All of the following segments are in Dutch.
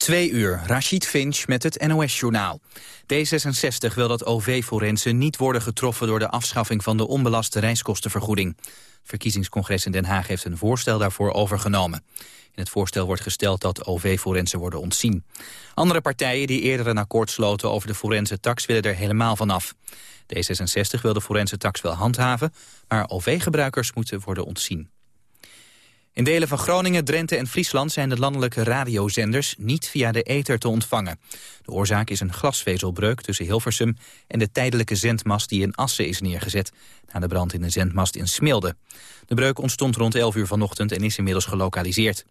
Twee uur, Rashid Finch met het NOS-journaal. D66 wil dat OV-forensen niet worden getroffen door de afschaffing van de onbelaste reiskostenvergoeding. Het verkiezingscongres in Den Haag heeft een voorstel daarvoor overgenomen. In het voorstel wordt gesteld dat OV-forensen worden ontzien. Andere partijen die eerder een akkoord sloten over de forense tax willen er helemaal vanaf. D66 wil de forense tax wel handhaven, maar OV-gebruikers moeten worden ontzien. In delen van Groningen, Drenthe en Friesland zijn de landelijke radiozenders niet via de ether te ontvangen. De oorzaak is een glasvezelbreuk tussen Hilversum en de tijdelijke zendmast die in Assen is neergezet na de brand in de zendmast in Smilde. De breuk ontstond rond 11 uur vanochtend en is inmiddels gelokaliseerd.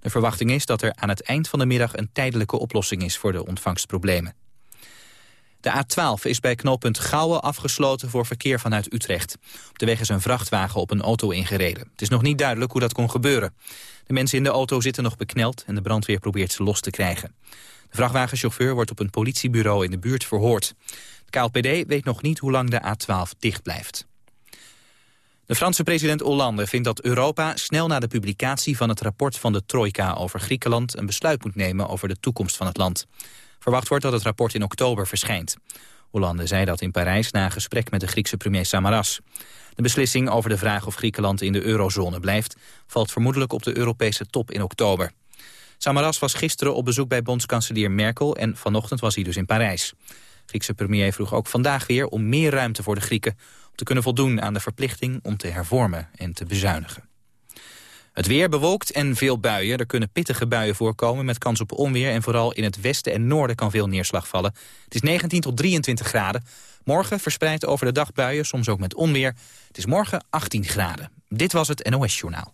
De verwachting is dat er aan het eind van de middag een tijdelijke oplossing is voor de ontvangstproblemen. De A12 is bij knooppunt Gouwen afgesloten voor verkeer vanuit Utrecht. Op de weg is een vrachtwagen op een auto ingereden. Het is nog niet duidelijk hoe dat kon gebeuren. De mensen in de auto zitten nog bekneld en de brandweer probeert ze los te krijgen. De vrachtwagenchauffeur wordt op een politiebureau in de buurt verhoord. De KLPD weet nog niet hoe lang de A12 dicht blijft. De Franse president Hollande vindt dat Europa snel na de publicatie van het rapport van de Trojka over Griekenland een besluit moet nemen over de toekomst van het land. Verwacht wordt dat het rapport in oktober verschijnt. Hollande zei dat in Parijs na een gesprek met de Griekse premier Samaras. De beslissing over de vraag of Griekenland in de eurozone blijft... valt vermoedelijk op de Europese top in oktober. Samaras was gisteren op bezoek bij bondskanselier Merkel... en vanochtend was hij dus in Parijs. Griekse premier vroeg ook vandaag weer om meer ruimte voor de Grieken... om te kunnen voldoen aan de verplichting om te hervormen en te bezuinigen. Het weer bewolkt en veel buien. Er kunnen pittige buien voorkomen met kans op onweer... en vooral in het westen en noorden kan veel neerslag vallen. Het is 19 tot 23 graden. Morgen verspreid over de dag buien, soms ook met onweer. Het is morgen 18 graden. Dit was het NOS Journaal.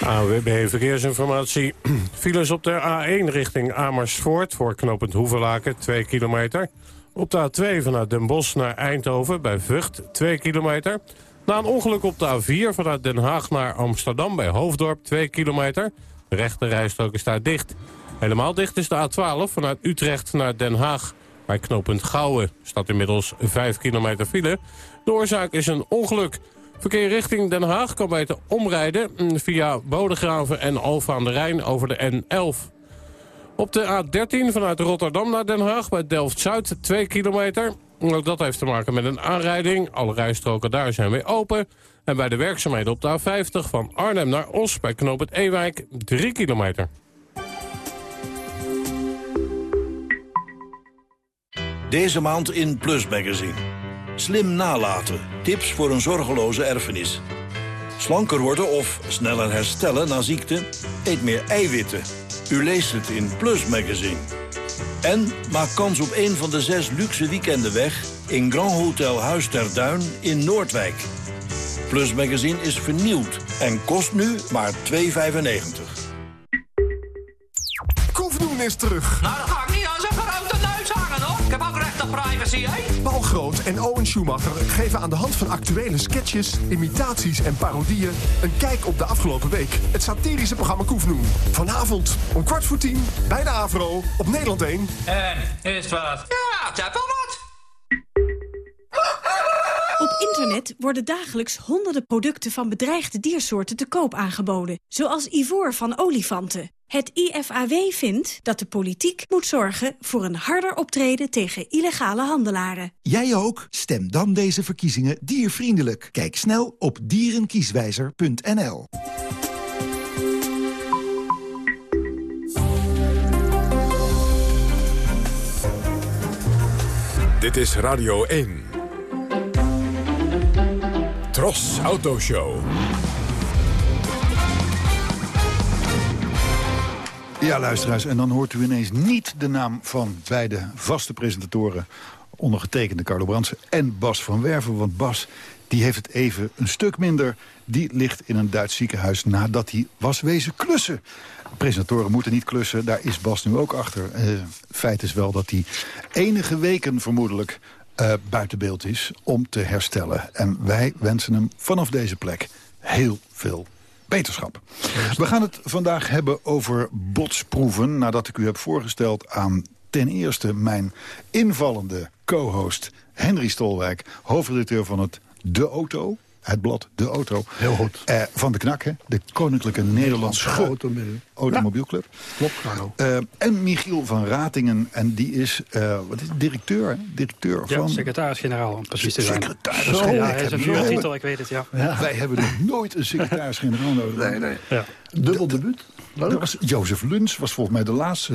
AWB Verkeersinformatie. Files op de A1 richting Amersfoort voor knooppunt Hoevelaken, 2 kilometer. Op de A2 vanuit Den Bosch naar Eindhoven bij Vught, 2 kilometer... Na een ongeluk op de A4 vanuit Den Haag naar Amsterdam bij Hoofddorp 2 kilometer. De rechte rijstrook is daar dicht. Helemaal dicht is de A12 vanuit Utrecht naar Den Haag. Bij knooppunt Gouwen staat inmiddels 5 kilometer file. De oorzaak is een ongeluk. Verkeer richting Den Haag kan beter omrijden via Bodegraven en Alfa aan de Rijn over de N11. Op de A13 vanuit Rotterdam naar Den Haag bij Delft-Zuid 2 kilometer. Ook dat heeft te maken met een aanrijding. Alle rijstroken daar zijn weer open. En bij de werkzaamheden op de A50 van Arnhem naar Os bij knoop het Ewijk 3 kilometer. Deze maand in Plus Magazine. Slim nalaten. Tips voor een zorgeloze erfenis. Slanker worden of sneller herstellen na ziekte? Eet meer eiwitten. U leest het in Plus Magazine. En maak kans op een van de zes luxe weekenden weg... in Grand Hotel Huis ter Duin in Noordwijk. Plus Magazine is vernieuwd en kost nu maar 2,95. Koefdoen is terug. Nou, dat ga ik niet privacy, hè? Paul Groot en Owen Schumacher geven aan de hand van actuele sketches, imitaties en parodieën... een kijk op de afgelopen week. Het satirische programma Koefdoen. Vanavond om kwart voor tien bij de AVRO op Nederland 1. En, is het wat? Ja, het wel wat. Op internet worden dagelijks honderden producten van bedreigde diersoorten te koop aangeboden. Zoals ivoor van olifanten. Het IFAW vindt dat de politiek moet zorgen voor een harder optreden tegen illegale handelaren. Jij ook? Stem dan deze verkiezingen diervriendelijk. Kijk snel op dierenkieswijzer.nl. Dit is Radio 1. Tros Autoshow. Ja, luisteraars, en dan hoort u ineens niet de naam van beide vaste presentatoren... ondergetekende Carlo Brandsen en Bas van Werven. Want Bas die heeft het even een stuk minder. Die ligt in een Duits ziekenhuis nadat hij was wezen klussen. Presentatoren moeten niet klussen, daar is Bas nu ook achter. Uh, feit is wel dat hij enige weken vermoedelijk uh, buiten beeld is om te herstellen. En wij wensen hem vanaf deze plek heel veel beterschap. We gaan het vandaag hebben over botsproeven... nadat ik u heb voorgesteld aan ten eerste mijn invallende co-host... Henry Stolwijk, hoofdredacteur van het De Auto het blad De Auto. Heel goed. Eh, van de Knak, hè? de Koninklijke Nederlandse. Automobielclub. Klopt, Carlo. Uh, en Michiel van Ratingen. En die is, uh, wat is het, directeur, hè? directeur ja, van... secretaris-generaal, om precies te zijn. Secretaris-generaal. Ja, hij is een vuurtitel, ik weet het, ja. ja. Wij hebben nog nooit een secretaris-generaal nodig. Nee, nee. Ja. Dubbel debuut. Dat was Jozef Luns was volgens mij de laatste.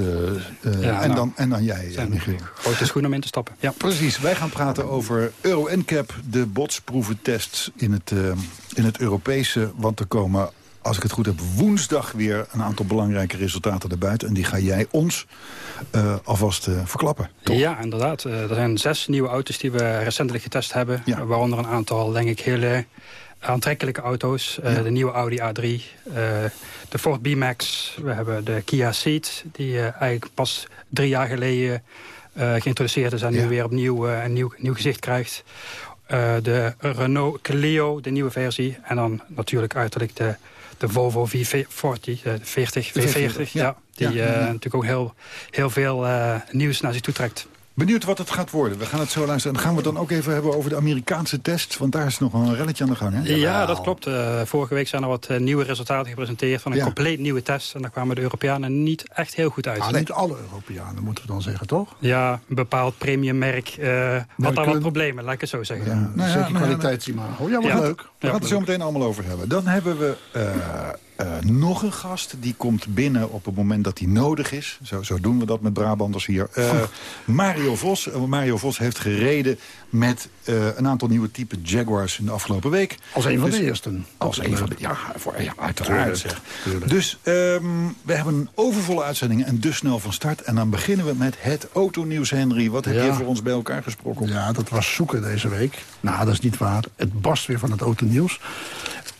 Uh, ja, en, nou, dan, en dan jij, zijn Michiel. Grote schoen om in te stappen. Ja. Precies. Wij gaan praten over Euro NCAP, de botsproeventest in het, uh, in het Europese. Want er komen, als ik het goed heb, woensdag weer een aantal belangrijke resultaten erbuiten. En die ga jij ons uh, alvast verklappen. Toch? Ja, inderdaad. er zijn zes nieuwe auto's die we recentelijk getest hebben. Ja. Waaronder een aantal, denk ik, hele aantrekkelijke auto's. Uh, ja. De nieuwe Audi A3, uh, de Ford B-Max. We hebben de Kia Ceed, die uh, eigenlijk pas drie jaar geleden geïntroduceerd is... en ja. nu weer opnieuw een nieuw, nieuw gezicht krijgt. de Renault Clio, de nieuwe versie. En dan natuurlijk uiterlijk de, de Volvo V40, de 40, V40. Ja. die natuurlijk ook heel, heel veel nieuws naar zich toe trekt. Benieuwd wat het gaat worden. We gaan het zo luisteren. En gaan we het dan ook even hebben over de Amerikaanse test? Want daar is nog wel een relletje aan de gang, hè? Ja, dat klopt. Uh, vorige week zijn er wat uh, nieuwe resultaten gepresenteerd... van een ja. compleet nieuwe test. En daar kwamen de Europeanen niet echt heel goed uit. Ah, niet alle Europeanen, moeten we dan zeggen, toch? Ja, een bepaald premiummerk uh, had daar wat problemen, laat ik het zo zeggen. Ja, nou ja, zeker nou, kwaliteitsimago. Ja, wat leuk. We gaan het er zo meteen allemaal over hebben. Dan hebben we... Uh, nog een gast, die komt binnen op het moment dat hij nodig is. Zo, zo doen we dat met Brabanders hier. Uh, Mario Vos. Uh, Mario Vos heeft gereden met een aantal nieuwe type Jaguars in de afgelopen week. Als een van dus, de eersten. Als een van de, ja, voor, ja uiteraard. Zeg. Dus um, we hebben een overvolle uitzending en dus snel van start. En dan beginnen we met het autonieuws, Henry. Wat heb ja. je voor ons bij elkaar gesproken? Ja, dat was zoeken deze week. Nou, dat is niet waar. Het barst weer van het autonieuws.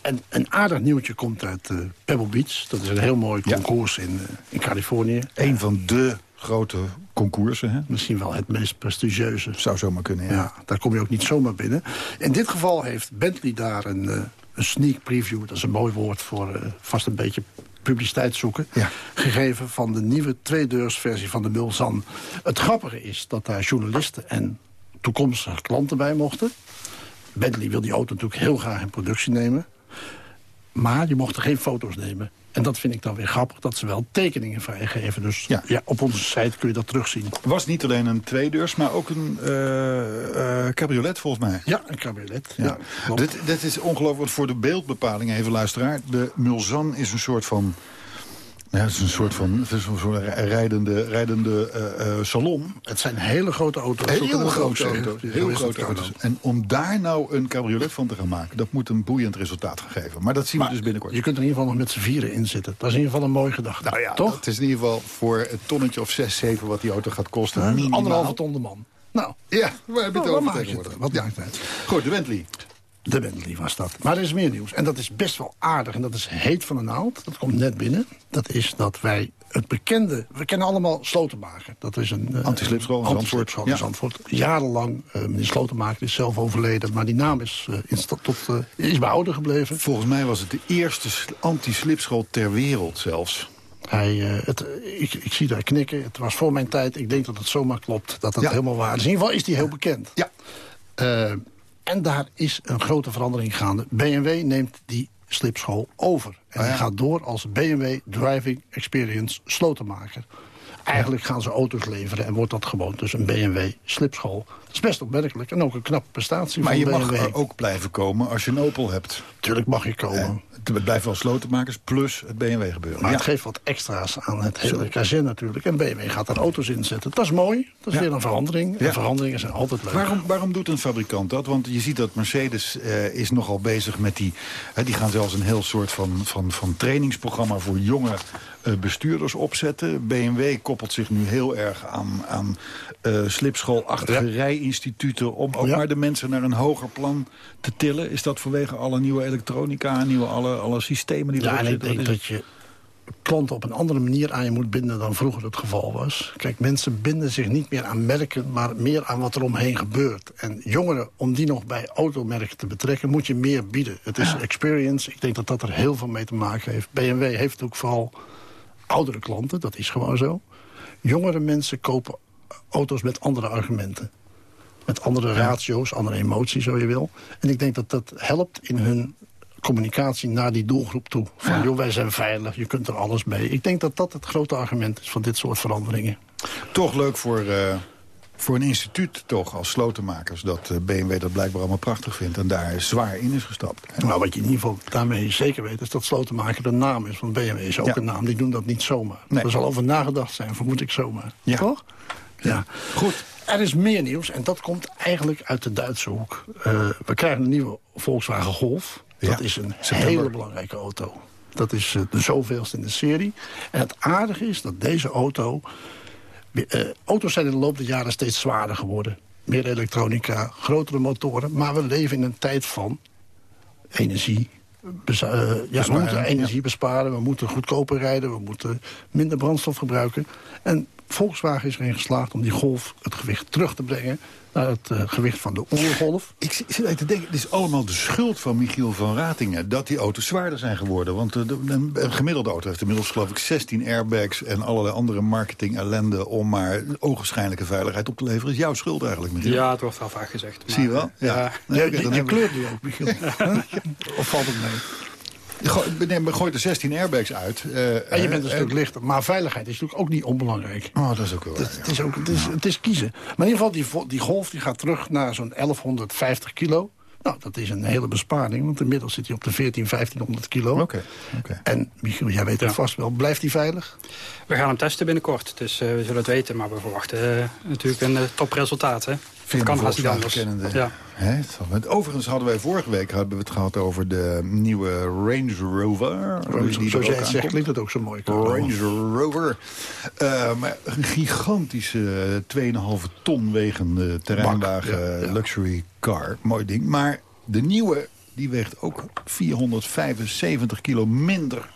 En een aardig nieuwtje komt uit uh, Pebble Beach. Dat is een heel mooi concours ja. in, uh, in Californië. Een van de grote concoursen, hè? Misschien wel het meest prestigieuze. Zou zomaar kunnen, ja. ja. Daar kom je ook niet zomaar binnen. In dit geval heeft Bentley daar een, uh, een sneak preview... dat is een mooi woord voor vast een beetje publiciteit zoeken... Ja. gegeven van de nieuwe tweedeursversie van de Mulsanne. Het grappige is dat daar journalisten en toekomstige klanten bij mochten. Bentley wil die auto natuurlijk heel graag in productie nemen. Maar je mocht er geen foto's nemen. En dat vind ik dan weer grappig, dat ze wel tekeningen vrijgeven. Dus ja. ja op onze site kun je dat terugzien. Het was niet alleen een tweedeurs, maar ook een uh, uh, cabriolet volgens mij. Ja, een cabriolet. Ja. ja dit, dit is ongelooflijk voor de beeldbepaling, even luisteraar. De Mulsanne is een soort van ja, het is een soort van het is een soort rijdende, rijdende uh, uh, salon. Het zijn hele grote auto's. Heel grote auto's. Heel grote auto's. En om daar nou een cabriolet van te gaan maken... dat moet een boeiend resultaat gaan geven. Maar dat zien maar we dus binnenkort. Je kunt er in ieder geval nog met z'n vieren in zitten. Dat is in ieder geval een mooie gedachte. Nou ja, toch? Het is in ieder geval voor het tonnetje of zes, zeven... wat die auto gaat kosten. Ja, anderhalve ton de man. Nou, ja, waar heb je het oh, over tegenwoordig? Wat maakt het? Goed, de Bentley. De Bentley was dat. Maar er is meer nieuws. En dat is best wel aardig. En dat is heet van de naald. Dat komt net binnen. Dat is dat wij het bekende... We kennen allemaal Slotenmaker. Dat is een... Uh, Antislipschool in Zandvoort. in Zandvoort. Jarenlang, uh, meneer Slotenmaker is zelf overleden. Maar die naam is, uh, in tot, is behouden gebleven. Volgens mij was het de eerste antislipschool ter wereld zelfs. Hij, het, ik, ik, zie daar knikken. Het was voor mijn tijd. Ik denk dat het zomaar klopt. Dat dat ja. helemaal waar is. In ieder geval is die heel bekend. Ja. En daar is een grote verandering gaande. BMW neemt die slipschool over. En Oh die gaat door als BMW Driving Experience slotenmaker. Eigenlijk gaan ze auto's leveren en wordt dat gewoon dus een BMW slipschool. Dat is best opmerkelijk en ook een knappe prestatie Maar van je BMW. mag er ook blijven komen als je een Opel hebt. Tuurlijk mag je komen. Het blijft wel slotenmakers plus het BMW gebeuren. Maar ja. het geeft wat extra's aan het hele kazin natuurlijk. En BMW gaat daar auto's in zetten. Dat is mooi. Dat is Ja. weer een verandering. En veranderingen zijn altijd leuk. Waarom, waarom doet een fabrikant dat? Want je ziet dat Mercedes eh, is nogal bezig met die... Hè, die gaan zelfs een heel soort van, van, van trainingsprogramma voor jonge eh, bestuurders opzetten. BMW koppelt zich nu heel erg aan, aan eh slipschoolachtige rijinstituten... om ook Ja. maar de mensen naar een hoger plan te tillen. Is dat vanwege alle nieuwe elektronica, nieuwe, alle, alle systemen die Ja, en ik denk dat je klanten op een andere manier aan je moet binden dan vroeger het geval was. Kijk, mensen binden zich niet meer aan merken, maar meer aan wat er omheen gebeurt. En jongeren, om die nog bij automerken te betrekken, moet je meer bieden. Het is experience. Ik denk dat dat er heel veel mee te maken heeft. BMW heeft natuurlijk vooral oudere klanten, dat is gewoon zo. Jongere mensen kopen auto's met andere argumenten. Met andere ratio's, andere emoties, zo je wil. En ik denk dat dat helpt in hun communicatie naar die doelgroep toe. Van, joh, wij zijn veilig, je kunt er alles mee. Ik denk dat dat het grote argument is van dit soort veranderingen. Toch leuk voor, uh, voor een instituut toch als slotenmakers... dat uh, BMW dat blijkbaar allemaal prachtig vindt... en daar zwaar in is gestapt. Hè? Nou, wat je in ieder geval daarmee zeker weet... is dat slotenmaker de naam is. Want BMW is ook ja. een naam, die doen dat niet zomaar. Nee. Er zal over nagedacht zijn, vermoed ik zomaar. Ja. Toch? Ja. Goed. Er is meer nieuws en dat komt eigenlijk uit de Duitse hoek. Uh, we krijgen een nieuwe Volkswagen Golf. Dat is een September. hele belangrijke auto. Dat is uh, de zoveelste in de serie. En het aardige is dat deze auto... Uh, auto's zijn in de loop der jaren steeds zwaarder geworden. Meer elektronica, grotere motoren. Maar we leven in een tijd van energie... Uh, ja, we moeten energie ja. besparen, we moeten goedkoper rijden... we moeten minder brandstof gebruiken. En Volkswagen is erin geslaagd om die golf het gewicht terug te brengen naar het uh, gewicht van de oergolf. Ik zit even te denken, het is allemaal de schuld van Michiel van Ratingen... dat die auto's zwaarder zijn geworden. Want uh, de, de, een gemiddelde auto heeft inmiddels geloof ik 16 airbags... en allerlei andere marketing ellende om maar ogenschijnlijke veiligheid op te leveren. is jouw schuld eigenlijk, Michiel. Ja, het wordt wel vaak gezegd. Maar, Zie je wel? Ja. ja. Je, je, je kleurt nu ook, Michiel. of valt het mee? Je gooit, er 16 airbags uit. Uh, en je bent een stuk lichter. Maar veiligheid is natuurlijk ook niet onbelangrijk. Oh, dat is ook wel. Het, het, is, ook, het, is, het is kiezen. Maar in ieder geval, die, die golf die gaat terug naar zo'n 1150 kilo. Nou, dat is een hele besparing, want inmiddels zit hij op de 14, 1500 kilo. Oké. Okay, okay. En Michiel, jij weet het ja. vast wel, blijft hij veilig? We gaan hem testen binnenkort, dus uh, we zullen het weten. Maar we verwachten uh, natuurlijk een uh, topresultaat. Hè? Het kan haast niet anders. Ja. Overigens hadden wij vorige week hebben we het gehad over de nieuwe Range Rover. Die Zoals jij het zegt, klinkt het ook zo mooi. Range Rover. Uh, maar een gigantische 2,5 ton wegende terreinwagen ja, ja. luxury car. Mooi ding. Maar de nieuwe die weegt ook 475 kilo minder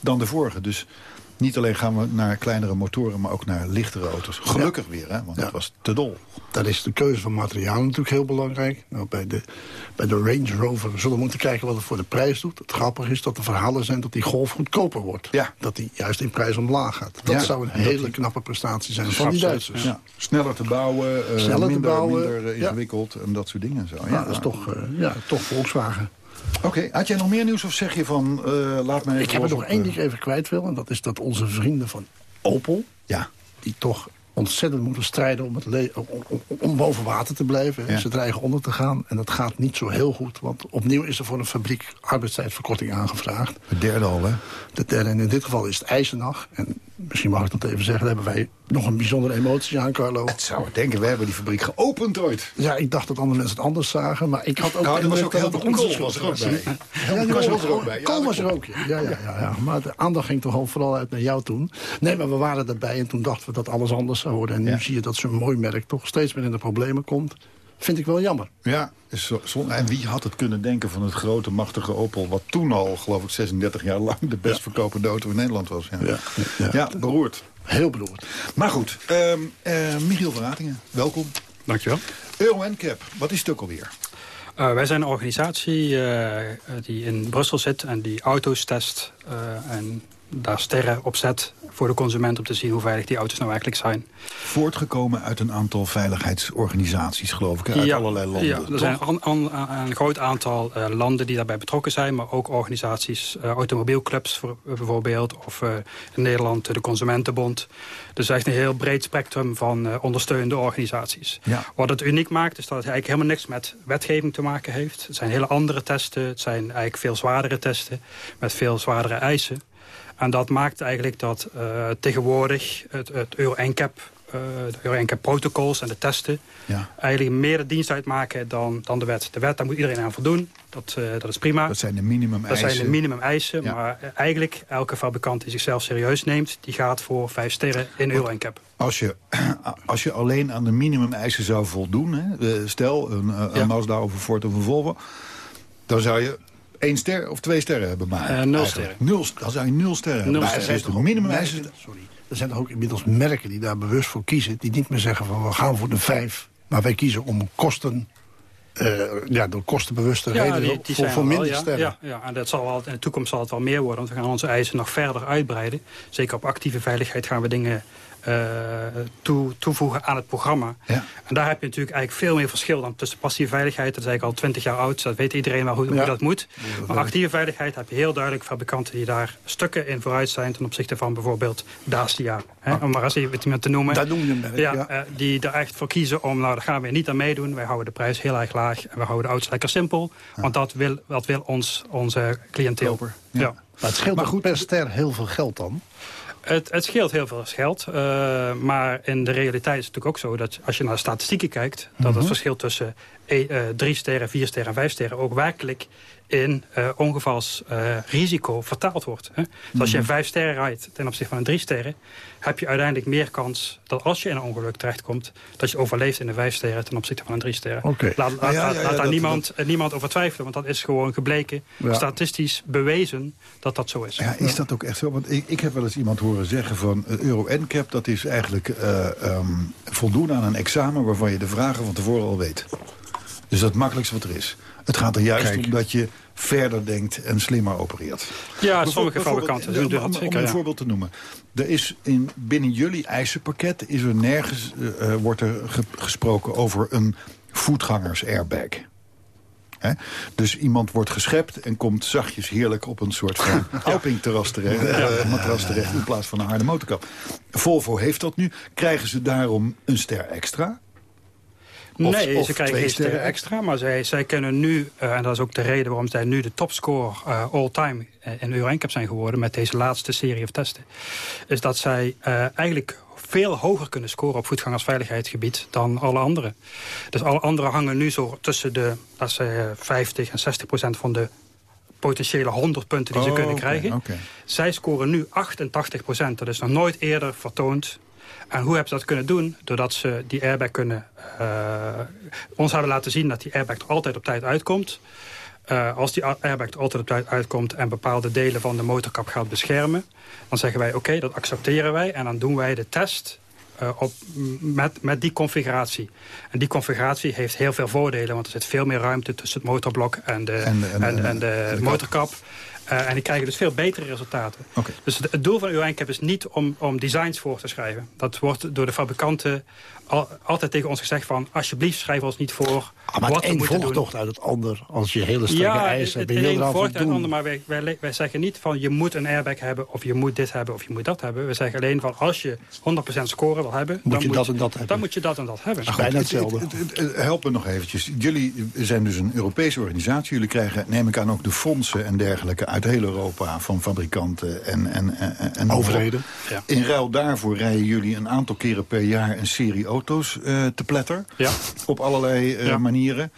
dan de vorige. Dus niet alleen gaan we naar kleinere motoren, maar ook naar lichtere auto's. Gelukkig ja. weer, hè, want ja. dat was te dol. Daar is de keuze van materiaal natuurlijk heel belangrijk. Nou, bij, de, bij de Range Rover zullen we moeten kijken wat het voor de prijs doet. Het grappige is dat de verhalen zijn dat die Golf goedkoper wordt. Ja. Dat die juist in prijs omlaag gaat. Dat ja. zou een hele die... knappe prestatie zijn van die Duitsers. Ja. Sneller te bouwen, uh, Sneller minder, te bouwen, minder uh, ingewikkeld en dat soort dingen. Zo. Ja, nou, dat is toch, uh, ja, toch Volkswagen. Oké, okay. had jij nog meer nieuws of zeg je van, uh, laat mij even... Ik heb er nog één ik even kwijt wil. En dat is dat onze vrienden van Opel... Ja. die toch ontzettend moeten strijden om, het om, boven water te blijven. Ja. Ze dreigen onder te gaan. En dat gaat niet zo heel goed. Want opnieuw is er voor een fabriek arbeidstijdverkorting aangevraagd. De derde al, hè? De derde. En in dit geval is het Eisenach. En misschien mag ik dat even zeggen. Daar hebben wij nog een bijzondere emotie aan, Carlo. Het zou ik denken. We hebben die fabriek geopend ooit. Ja, ik dacht dat andere mensen het anders zagen. Maar ik had ook... Nou, er was ook heel veel kool was er ook bij. Die was er ook bij. Kool was er ook, ja. Ja, ja, ja, ja. Maar de aandacht ging toch vooral uit naar jou toen. Nee, maar we waren erbij en toen dachten we dat alles anders zou worden. En nu ja. zie je dat zo'n mooi merk toch steeds meer in de problemen komt. Vind ik wel jammer. Ja, en wie had het kunnen denken van het grote, machtige Opel... wat toen al, geloof ik, 36 jaar lang de best verkopende auto in Nederland was. Ja, ja, ja. ja beroerd. Heel beroerd. Maar goed, um, uh, Michiel van Ratingen, welkom. Dankjewel. Euro NCAP, wat is het ook alweer? Uh, wij zijn een organisatie uh, die in Brussel zit en die auto's test... en daar sterren op zet voor de consument... om te zien hoe veilig die auto's nou eigenlijk zijn. Voortgekomen uit een aantal veiligheidsorganisaties, geloof ik, uit ja, allerlei landen. Ja, er zijn een, groot aantal uh, landen die daarbij betrokken zijn... maar ook organisaties, uh, automobielclubs voor, uh, bijvoorbeeld... of in Nederland de Consumentenbond. Dus echt een heel breed spectrum van ondersteunende organisaties. Ja. Wat het uniek maakt, is dat het eigenlijk helemaal niks met wetgeving te maken heeft. Het zijn hele andere testen, het zijn eigenlijk veel zwaardere testen... met veel zwaardere eisen. En dat maakt eigenlijk dat uh, tegenwoordig het, het Euro NCAP, uh, de Euro NCAP protocols en de testen... Ja. eigenlijk meer de dienst uitmaken dan, dan de wet. De wet, daar moet iedereen aan voldoen. Dat, uh, dat is prima. Dat zijn de minimum eisen. Dat zijn de minimum eisen. Ja. Maar eigenlijk elke fabrikant die zichzelf serieus neemt... die gaat voor vijf sterren in Euro NCAP. Als je, als je alleen aan de minimum eisen zou voldoen... Hè, stel een, een ja. Mazda of een Ford of een Volvo... dan zou je één ster of twee sterren hebben maar uh, nul sterren. Nul, dan zou je nul sterren nul hebben. Sterren. Dus de minimum eisen... Sorry. Er zijn ook inmiddels merken die daar bewust voor kiezen... die niet meer zeggen van we gaan voor de vijf... maar wij kiezen om kosten ja, door kostenbewuste ja, redenen die, voor, voor minder wel, ja, sterren. Ja, ja, en dat zal wel, in de toekomst zal het wel meer worden. Want we gaan onze eisen nog verder uitbreiden. Zeker op actieve veiligheid gaan we dingen toe, toevoegen aan het programma. Ja. En daar heb je natuurlijk eigenlijk veel meer verschil dan tussen passieve veiligheid. Dat is eigenlijk al twintig jaar oud, dat weet iedereen wel hoe, hoe dat moet. Maar actieve veiligheid heb je heel duidelijk fabrikanten die daar stukken in vooruit zijn ten opzichte van bijvoorbeeld Dacia. Hè, ah. Om maar eens even iemand te noemen. Daar noem je hem ja, ja. Uh, die er echt voor kiezen om, nou daar gaan we niet aan meedoen. Wij houden de prijs heel erg laag en we houden de auto's lekker simpel. Want dat wil, dat wil ons, onze cliënteel. Ja. Maar het scheelt maar goed per ster heel veel geld dan? Het, het, scheelt heel veel geld. Uh, maar in de realiteit is het natuurlijk ook zo dat als je naar de statistieken kijkt... dat het mhm. verschil tussen e, uh, drie sterren, vier sterren en vijf sterren... ook werkelijk in uh, ongevalsrisico vertaald wordt. Hè? Dus als je een mhm. vijf sterren rijdt ten opzichte van een drie sterren... heb je uiteindelijk meer kans dat als je in een ongeluk terechtkomt... dat je overleeft in een vijf sterren ten opzichte van een drie sterren. Okay. Laat, laat, ja, ja, laat daar niemand, niemand over twijfelen, want dat is gewoon gebleken... statistisch bewezen dat dat zo is. Ja, is dat ook echt zo? Want ik, ik heb wel eens iemand horen zeggen van... Uh, Euro NCAP, dat is eigenlijk uh, um, voldoen aan een examen... waarvan je de vragen van tevoren al weet. Dus dat het makkelijkste wat er is. Het gaat er juist om dat je verder denkt en slimmer opereert. Ja, sommige fabrikanten doen dat. Om, om een voorbeeld te noemen. Er is in, binnen jullie eisenpakket is er nergens uh, wordt er gesproken over een voetgangers-airbag. Dus iemand wordt geschept en komt zachtjes heerlijk op een soort van Alping-terras terecht, uh, matras terecht in plaats van een harde motorkap. Volvo heeft dat nu. Krijgen ze daarom een ster extra? Nee, ze krijgen geen sterren extra. Maar zij, zij kunnen nu, uh, en dat is ook de reden waarom zij nu de topscore uh, all-time uh, in Euro NCAP zijn geworden... met deze laatste serie of testen. Is dat zij eigenlijk veel hoger kunnen scoren op voetgangersveiligheidsgebied dan alle anderen. Dus alle anderen hangen nu zo tussen de dat ze, 50 en 60 procent van de potentiële 100 punten die ze oh, kunnen krijgen. Zij scoren nu 88 procent. Dat is nog nooit eerder vertoond en hoe hebben ze dat kunnen doen? Doordat ze die airbag kunnen... Uh, ons hebben laten zien dat die airbag er altijd op tijd uitkomt. Uh, als die airbag er altijd op tijd uitkomt en bepaalde delen van de motorkap gaat beschermen... dan zeggen wij oké, dat accepteren wij en dan doen wij de test uh, op, met, met die configuratie. En die configuratie heeft heel veel voordelen... want er zit veel meer ruimte tussen het motorblok en de, en, en, en, en de, de motorkap. Uh, en die krijgen dus veel betere resultaten. Okay. Dus het, het, doel van uw eindcap is niet om, om designs voor te schrijven. Dat wordt door de fabrikanten al, altijd tegen ons gezegd van... alsjeblieft, schrijf ons niet voor ah, maar wat het een volgt toch uit het ander als je hele strenge ja, eisen hebt. Ja, het, een volgt uit het ander, maar wij, wij, wij, zeggen niet van... je moet een airbag hebben, of je moet dit hebben, of je moet dat hebben. We zeggen alleen van als je 100% score wil hebben... Moet dan, je moet, dat en dat hebben. dan moet je dat en dat hebben. Dat is bijna hetzelfde. Help me nog eventjes. Jullie zijn dus een Europese organisatie. Jullie krijgen, neem ik aan, ook de fondsen en dergelijke... uit heel Europa van fabrikanten en, en, en, en overheden. Ja. In ruil daarvoor rijden jullie een aantal keren per jaar... een serie auto's uh, te pletter. Ja. Op allerlei uh, ja. manieren.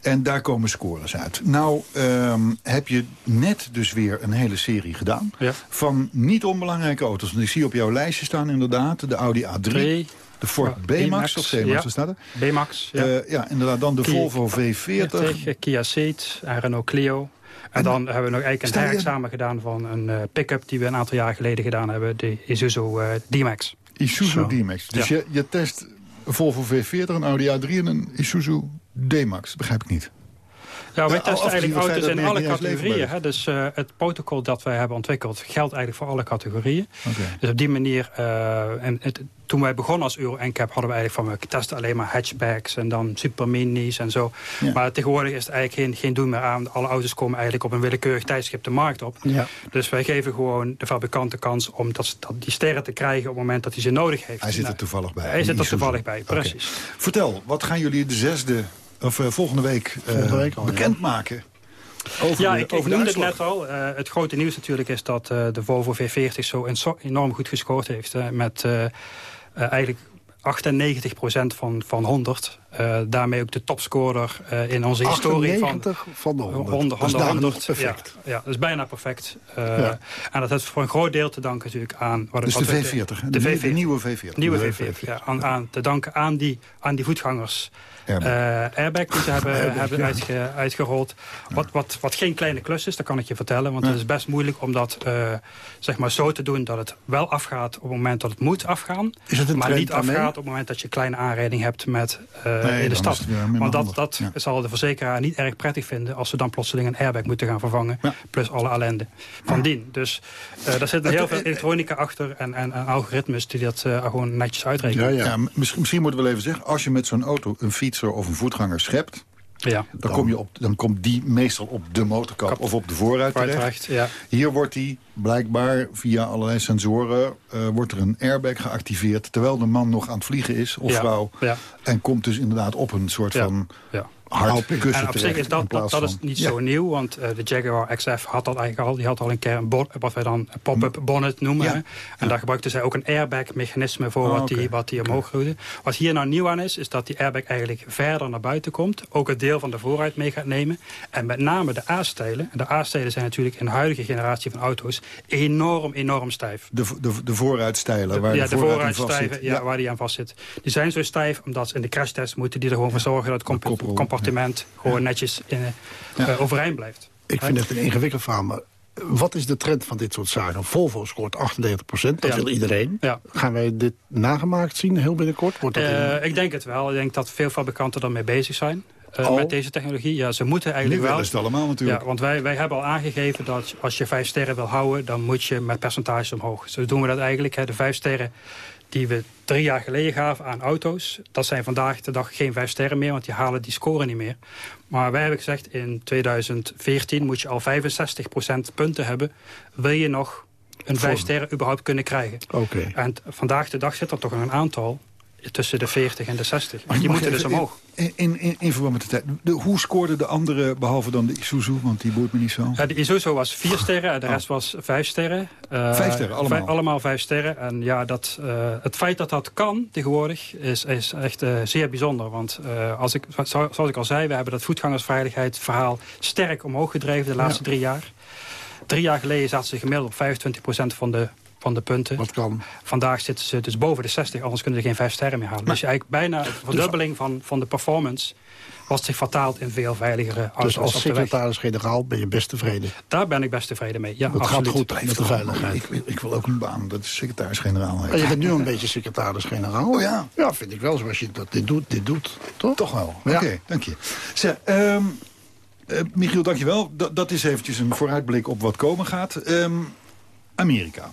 En daar komen scores uit. Nou um, heb je net dus weer een hele serie gedaan. Ja. Van niet onbelangrijke auto's. Want ik zie op jouw lijstje staan inderdaad de Audi A3. Nee. De Ford B-Max of C-Max, ja. staat er? B-Max, ja. Uh, ja, inderdaad. Dan de Kia, Volvo V40. Kia Ceed en Renault Clio. En, dan hebben we nog eigenlijk een herexamen gedaan van een uh, pick-up... die we een aantal jaar geleden gedaan hebben. De Isuzu uh, D-Max. Isuzu D-Max. Dus ja. je, je test een Volvo V40, een Audi A3 en een Isuzu D-Max. Begrijp ik niet. Ja, wij testen eigenlijk auto's in alle categorieën. Hè? Dus uh, het protocol dat wij hebben ontwikkeld geldt eigenlijk voor alle categorieën. Okay. Dus op die manier, uh, en het, toen wij begonnen als Euro NCAP hadden we eigenlijk van we testen alleen maar hatchbacks en dan superminis en zo. Ja. Maar tegenwoordig is het eigenlijk geen, geen doen meer aan. Alle auto's komen eigenlijk op een willekeurig tijdstip de markt op. Ja. Dus wij geven gewoon de fabrikant de kans om dat, dat die sterren te krijgen op het moment dat hij ze nodig heeft. Hij zit er toevallig bij. Hij zit er toevallig bij, precies. Okay. Vertel, wat gaan jullie de zesde of uh, volgende week, uh, volgende week al, bekendmaken? Over ja, ik, ik noemde het net al. Uh, het grote nieuws natuurlijk is dat uh, de Volvo V40 zo enorm goed gescoord heeft. Uh, met eigenlijk 98% van, van 100. Uh, daarmee ook de topscorer uh, in onze historie van, van de 100. 100, dat is 100 perfect. Ja, ja, dat is bijna perfect. Uh, ja. En dat heeft voor een groot deel te danken natuurlijk aan... Wat dus wat de V40, de, de, V40. de nieuwe V40. Nieuwe V40, V40 ja, aan, aan, te danken aan die, aan die voetgangers. Airbag. Airbag die ze hebben, airbag, hebben uitge, uitgerold. Wat, wat, wat geen kleine klus is, dat kan ik je vertellen. Want het is best moeilijk om dat zeg maar zo te doen... dat het wel afgaat op het moment dat het moet afgaan. Is het een maar niet afgaat op het moment dat je een kleine aanrijding hebt met... Uh, uh, in de stad. Want dat, dat zal de verzekeraar niet erg prettig vinden... als ze dan plotseling een airbag moeten gaan vervangen. Plus alle ellende van dien. Dus uh, daar zit heel veel elektronica achter en, en, en algoritmes... die dat gewoon netjes uitrekenen. Ja, ja. Misschien, misschien moeten we wel even zeggen... als je met zo'n auto een fietser of een voetganger schept... Ja, dan, kom je op, dan komt die meestal op de motorkap of op de voorruit terecht. Ja. Hier wordt die blijkbaar via allerlei sensoren... Uh, wordt er een airbag geactiveerd... terwijl de man nog aan het vliegen is, of vrouw. Ja. En komt dus inderdaad op een soort van hard kussen En op zich is dat, dat, is niet zo nieuw, want uh, de Jaguar XF had dat eigenlijk al. Die had al een keer een wat wij dan pop-up bonnet noemen. En daar gebruikten zij ook een airbag-mechanisme voor oh, wat, die, wat die omhoog groeide. Wat hier nou nieuw aan is, is dat die airbag eigenlijk verder naar buiten komt. Ook het deel van de vooruit mee gaat nemen. En met name de A-stijlen. De A-stijlen zijn natuurlijk in de huidige generatie van auto's enorm, enorm stijf. De, de, de vooruitstijlen, waar ja, de, vooruitstijven, ja, waar die aan vast zit. Die zijn zo stijf, omdat in de crashtest moeten die er gewoon voor zorgen dat het appartement gewoon netjes in, uh, overeind blijft. Ik vind het een ingewikkeld verhaal, maar wat is de trend van dit soort zaken? Volvo scoort 38% dat wil iedereen. Ja. Gaan wij dit nagemaakt zien heel binnenkort? Wordt uh, Ik denk het wel. Ik denk dat veel fabrikanten ermee bezig zijn. Uh, met deze technologie. Ja, ze moeten eigenlijk nu wel. is het allemaal natuurlijk. Ja, want wij, wij hebben al aangegeven dat als je vijf sterren wil houden... dan moet je met percentages omhoog. Zo doen we dat eigenlijk. Hè. De vijf sterren die we drie jaar geleden gaven aan auto's. Dat zijn vandaag de dag geen vijf sterren meer, want die halen die score niet meer. Maar wij hebben gezegd, in 2014 moet je al 65% punten hebben... wil je nog een vijf sterren überhaupt kunnen krijgen. Oké. En vandaag de dag zit er toch een aantal tussen de 40 en de 60. Maar die moeten dus omhoog. In, in, in, verband met de tijd. De, hoe scoorden de anderen, behalve dan de Isuzu? Want die boeit me niet zo. Ja, de Isuzu was vier sterren en de rest was vijf sterren. Uh, vijf sterren, allemaal? Vijf, allemaal vijf sterren. En ja, dat, uh, het feit dat dat kan tegenwoordig is, is echt uh, zeer bijzonder. Want als ik, zoals ik al zei, we hebben dat voetgangersveiligheid verhaal sterk omhoog gedreven de laatste ja. drie jaar. Drie jaar geleden zaten ze gemiddeld op 25% van de van de punten. Wat kan? Vandaag zitten ze dus boven de 60, anders kunnen ze geen vijf sterren meer halen. dus eigenlijk bijna een verdubbeling van, van de performance was zich vertaald in veel veiligere auto's Dus als secretaris-generaal ben je best tevreden? Daar ben ik best tevreden mee, ja, Dat absoluut. gaat goed met de veiligheid. Ik, ik, wil ook een baan dat is secretaris-generaal heeft. Je bent nu een beetje secretaris-generaal. Oh ja? Ja, vind ik wel, zoals je dat dit doet, dit doet. Toch? Toch wel. Oké, dank je. Zeg, um, uh, Michiel, dankjewel. D dat is eventjes een vooruitblik op wat komen gaat. Um, Amerika.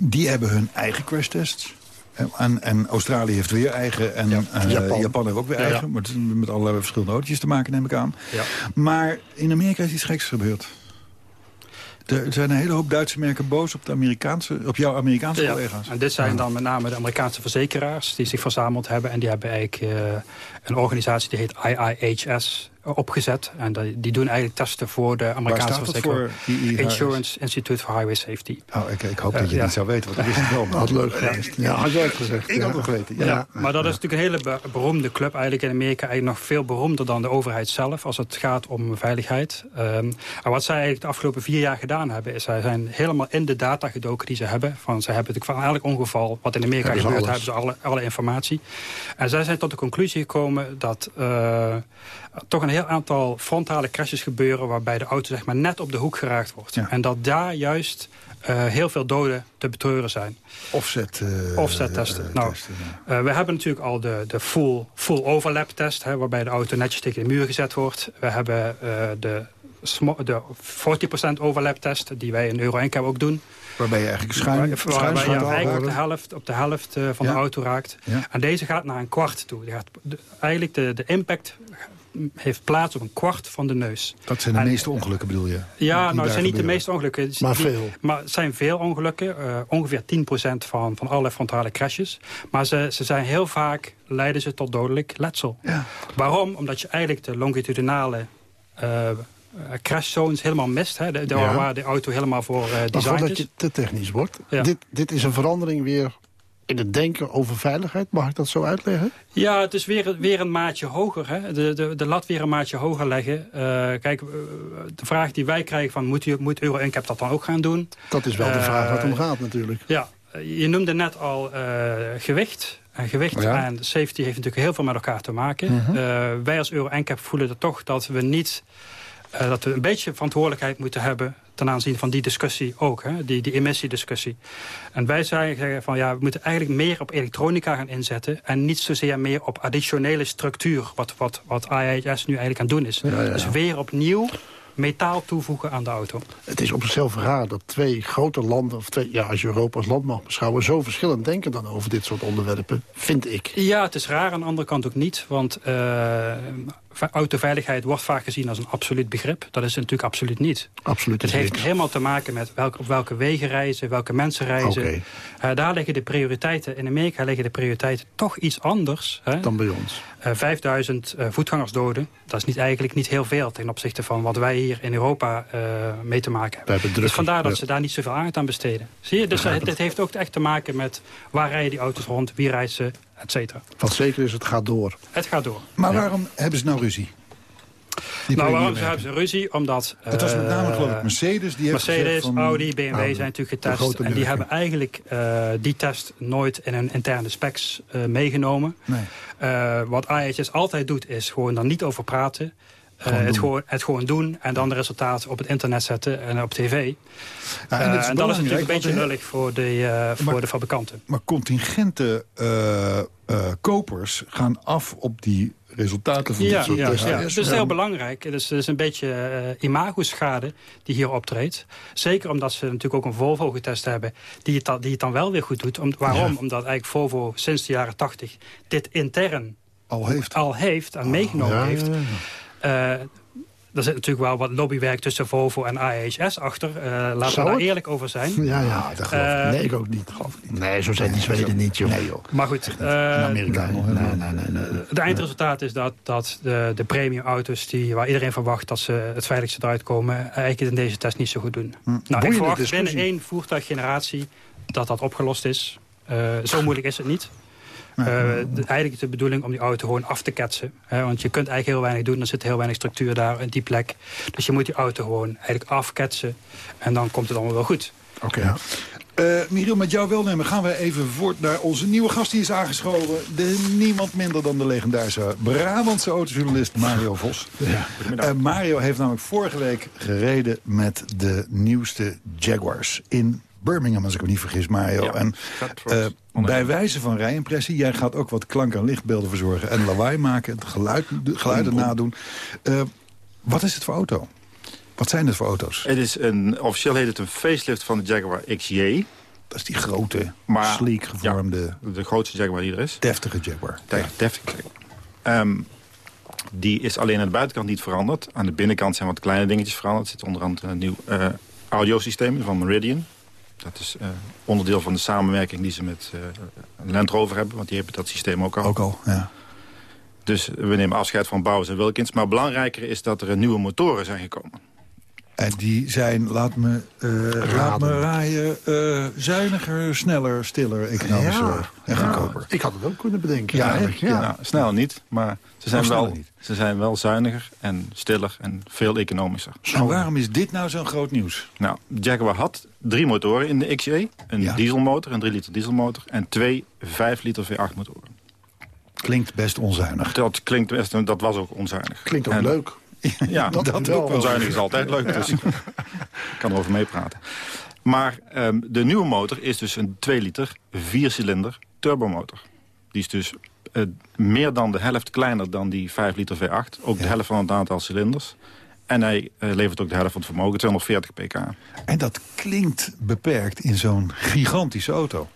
Die hebben hun eigen crashtests. En, en Australië heeft weer eigen. En uh, Japan. Japan. heeft ook weer eigen. Maar met allerlei verschillende autootjes te maken, neem ik aan. Ja. Maar in Amerika is iets geks gebeurd. Er zijn een hele hoop Duitse merken boos op, de Amerikaanse, op jouw Amerikaanse collega's. En dit zijn dan met name de Amerikaanse verzekeraars die zich verzameld hebben. En die hebben eigenlijk uh, een organisatie die heet IIHS opgezet. En die doen eigenlijk testen voor de Amerikaanse verzekeraar. Insurance Institute for Highway Safety. Oh, ik, ik hoop dat je uh, niet zou weten, want dat is het wel. Had leuk geweest. Ja, had jij gezegd. Ik had het geweten. Ja. ja. maar dat is natuurlijk een hele beroemde club eigenlijk in Amerika. Eigenlijk nog veel beroemder dan de overheid zelf als het gaat om veiligheid. Um, en wat zij eigenlijk de afgelopen vier jaar gedaan hebben... is zij zijn helemaal in de data gedoken die ze hebben. Van, ze hebben natuurlijk van elk ongeval wat in Amerika gebeurt... hebben ze alle, alle informatie. En zij zijn tot de conclusie gekomen dat... Uh, toch een heel aantal frontale crashes gebeuren... waarbij de auto zeg maar, net op de hoek geraakt wordt. En dat daar juist uh, heel veel doden te betreuren zijn. Offset, uh, Offset testen. Uh, nou, we hebben natuurlijk al de, de full, full overlap test... Hè, waarbij de auto netjes tegen de muur gezet wordt. We hebben de, de 40% overlap test... die wij in Euro NCAP ook doen. Waarbij je eigenlijk schuin, waar, waarbij je eigenlijk op de helft, op de helft van de auto raakt. Ja. En deze gaat naar een kwart toe. Die gaat, de, eigenlijk de, de impact heeft plaats op een kwart van de neus. Dat zijn de meeste ongelukken bedoel je? Ja, nou het zijn niet de meeste ongelukken. Maar veel. Maar het zijn veel ongelukken. Uh, ongeveer 10% van, van alle frontale crashes. Maar ze, ze zijn heel vaak, leiden ze tot dodelijk letsel. Ja. Waarom? Omdat je eigenlijk de longitudinale... Uh, crashzones helemaal mist. Hè, de, de, ja. Waar de auto helemaal voor uh, design is. Maar voordat je te technisch wordt. Ja. Dit, dit is een verandering weer in het denken over veiligheid. Mag ik dat zo uitleggen? Ja, het is weer, weer een maatje hoger. Hè? De, de, de lat weer een maatje hoger leggen. Uh, kijk, uh, de vraag die wij krijgen van moet, u, moet Euro NCAP dat dan ook gaan doen? Dat is wel de vraag waar het om gaat natuurlijk. Ja, je noemde net al gewicht. En gewicht ja. en safety heeft natuurlijk heel veel met elkaar te maken. -huh. wij als Euro NCAP voelen er toch dat we niet dat we een beetje verantwoordelijkheid moeten hebben ten aanzien van die discussie ook, hè, die, die emissiediscussie. En wij zeggen van ja, we moeten eigenlijk meer op elektronica gaan inzetten... en niet zozeer meer op additionele structuur, wat, wat, wat IHS nu eigenlijk aan het doen is. Dus weer opnieuw metaal toevoegen aan de auto. Het is op zichzelf raar dat twee grote landen... of twee, ja, als je Europa als land mag beschouwen... zo verschillend denken dan over dit soort onderwerpen, vind ik. Ja, het is raar, aan de andere kant ook niet. Want uh, autoveiligheid wordt vaak gezien als een absoluut begrip. Dat is het natuurlijk absoluut niet. Absoluut Het heeft helemaal te maken met welke, op welke wegen reizen, welke mensen reizen. Okay. Uh, daar liggen de prioriteiten, in Amerika liggen de prioriteiten toch iets anders. Hè? Dan bij ons. Uh, 5000 voetgangersdoden, dat is niet, eigenlijk niet heel veel... ten opzichte van wat wij hier in Europa mee te maken hebben. hebben dus vandaar dat ze daar niet zoveel aandacht aan besteden. Zie je? Dus het, het, heeft ook echt te maken met waar rijden die auto's rond, wie rijdt ze, et cetera. Wat zeker is, het gaat door. Het gaat door. Maar waarom hebben ze nou ruzie? nou, waarom hebben ze ruzie? Omdat... Het was met name, geloof ik, eh, Mercedes. Die Mercedes, van, Audi, BMW zijn natuurlijk getest. En die hebben eigenlijk uh, die test nooit in hun interne specs uh, meegenomen. Nee. wat IHS altijd doet, is gewoon daar niet over praten. Het, gewoon, het gewoon doen en dan de resultaten op het internet zetten en op tv. Ja, en, en dat is natuurlijk een beetje lullig voor, de, voor de fabrikanten. Maar contingente kopers gaan af op die resultaten van ja, dit ja, Ja, dat is heel belangrijk. Het is, het is een beetje uh, imagoschade die hier optreedt. Zeker omdat ze natuurlijk ook een Volvo getest hebben... die het, dan, die het dan wel weer goed doet. Om, waarom? Omdat eigenlijk Volvo sinds de jaren 80 dit intern al heeft, al heeft en meegenomen heeft. Uh, er zit natuurlijk wel wat lobbywerk tussen Volvo en IHS achter. Uh, laten we daar eerlijk over zijn. Ja, ja dat geloof ik. Nee, ik ook niet. Geloof ik niet. Nee, zo zijn die Zweden niet, joh. Nee, joh. Maar goed. Uh, Amerika nee, nee, nee, nee, Het eindresultaat is dat, dat de, de premium auto's... Die, waar iedereen verwacht dat ze het veiligste eruit komen... eigenlijk het in deze test niet zo goed doen. Hm. Nou, ik verwacht binnen één voertuiggeneratie dat dat opgelost is. Uh, zo moeilijk is het niet. Uh, eigenlijk is de bedoeling om die auto gewoon af te ketsen. Hè, want je kunt eigenlijk heel weinig doen. Er zit heel weinig structuur daar in die plek. Dus je moet die auto gewoon eigenlijk afketsen. En dan komt het allemaal wel goed. Oké. Okay. Uh, Miriam, met jou welnemen gaan we even voort naar onze nieuwe gast die is aangeschoven. De, niemand minder dan de legendarische Brabantse autojournalist Mario Vos. Ja, uh, Mario heeft namelijk vorige week gereden met de nieuwste Jaguars in Birmingham, als ik me niet vergis, Mario. en uh, bij wijze van rijimpressie, jij gaat ook wat klank- en lichtbeelden verzorgen... en lawaai maken, het geluid, de geluiden nadoen. Uh, wat is het voor auto? Wat zijn het voor auto's? Het is een, officieel heet het een facelift van de Jaguar XJ. Dat is die grote, maar, sleek gevormde... Ja, de grootste Jaguar die er is. Deftige Jaguar. Ja. Deftige um, die is alleen aan de buitenkant niet veranderd. Aan de binnenkant zijn wat kleine dingetjes veranderd. Er zit onder andere een nieuw uh, audiosysteem van Meridian. Dat is uh, onderdeel van de samenwerking die ze met uh, Land Rover hebben. Want die hebben dat systeem ook al. Ook al, ja. Dus we nemen afscheid van Bouwers en Wilkins. Maar belangrijker is dat er nieuwe motoren zijn gekomen. En die zijn, laat me, uh, laat me raaien, uh, zuiniger, sneller, stiller, economischer ja, en goedkoper. ik had het ook kunnen bedenken. Ja, ja. ja. Nou, sneller niet, maar ze zijn, wel, niet. ze zijn wel zuiniger en stiller en veel economischer. En waarom is dit nou zo'n groot nieuws? Nou, Jaguar had drie motoren in de XJ. Een dieselmotor, een 3 liter dieselmotor en twee 5 liter V8 motoren. Klinkt best onzuinig. Dat klinkt best, dat was ook onzuinig. Klinkt ook leuk. Ja, dat, dat ook onzuinig is altijd leuk. Dus ik kan erover meepraten. Maar um, de nieuwe motor is dus een 2 liter, 4 cilinder turbomotor. Die is dus uh, meer dan de helft kleiner dan die 5 liter V8. Ook de helft van het aantal cilinders. En hij uh, levert ook de helft van het vermogen, 240 pk. En dat klinkt beperkt in zo'n gigantische auto.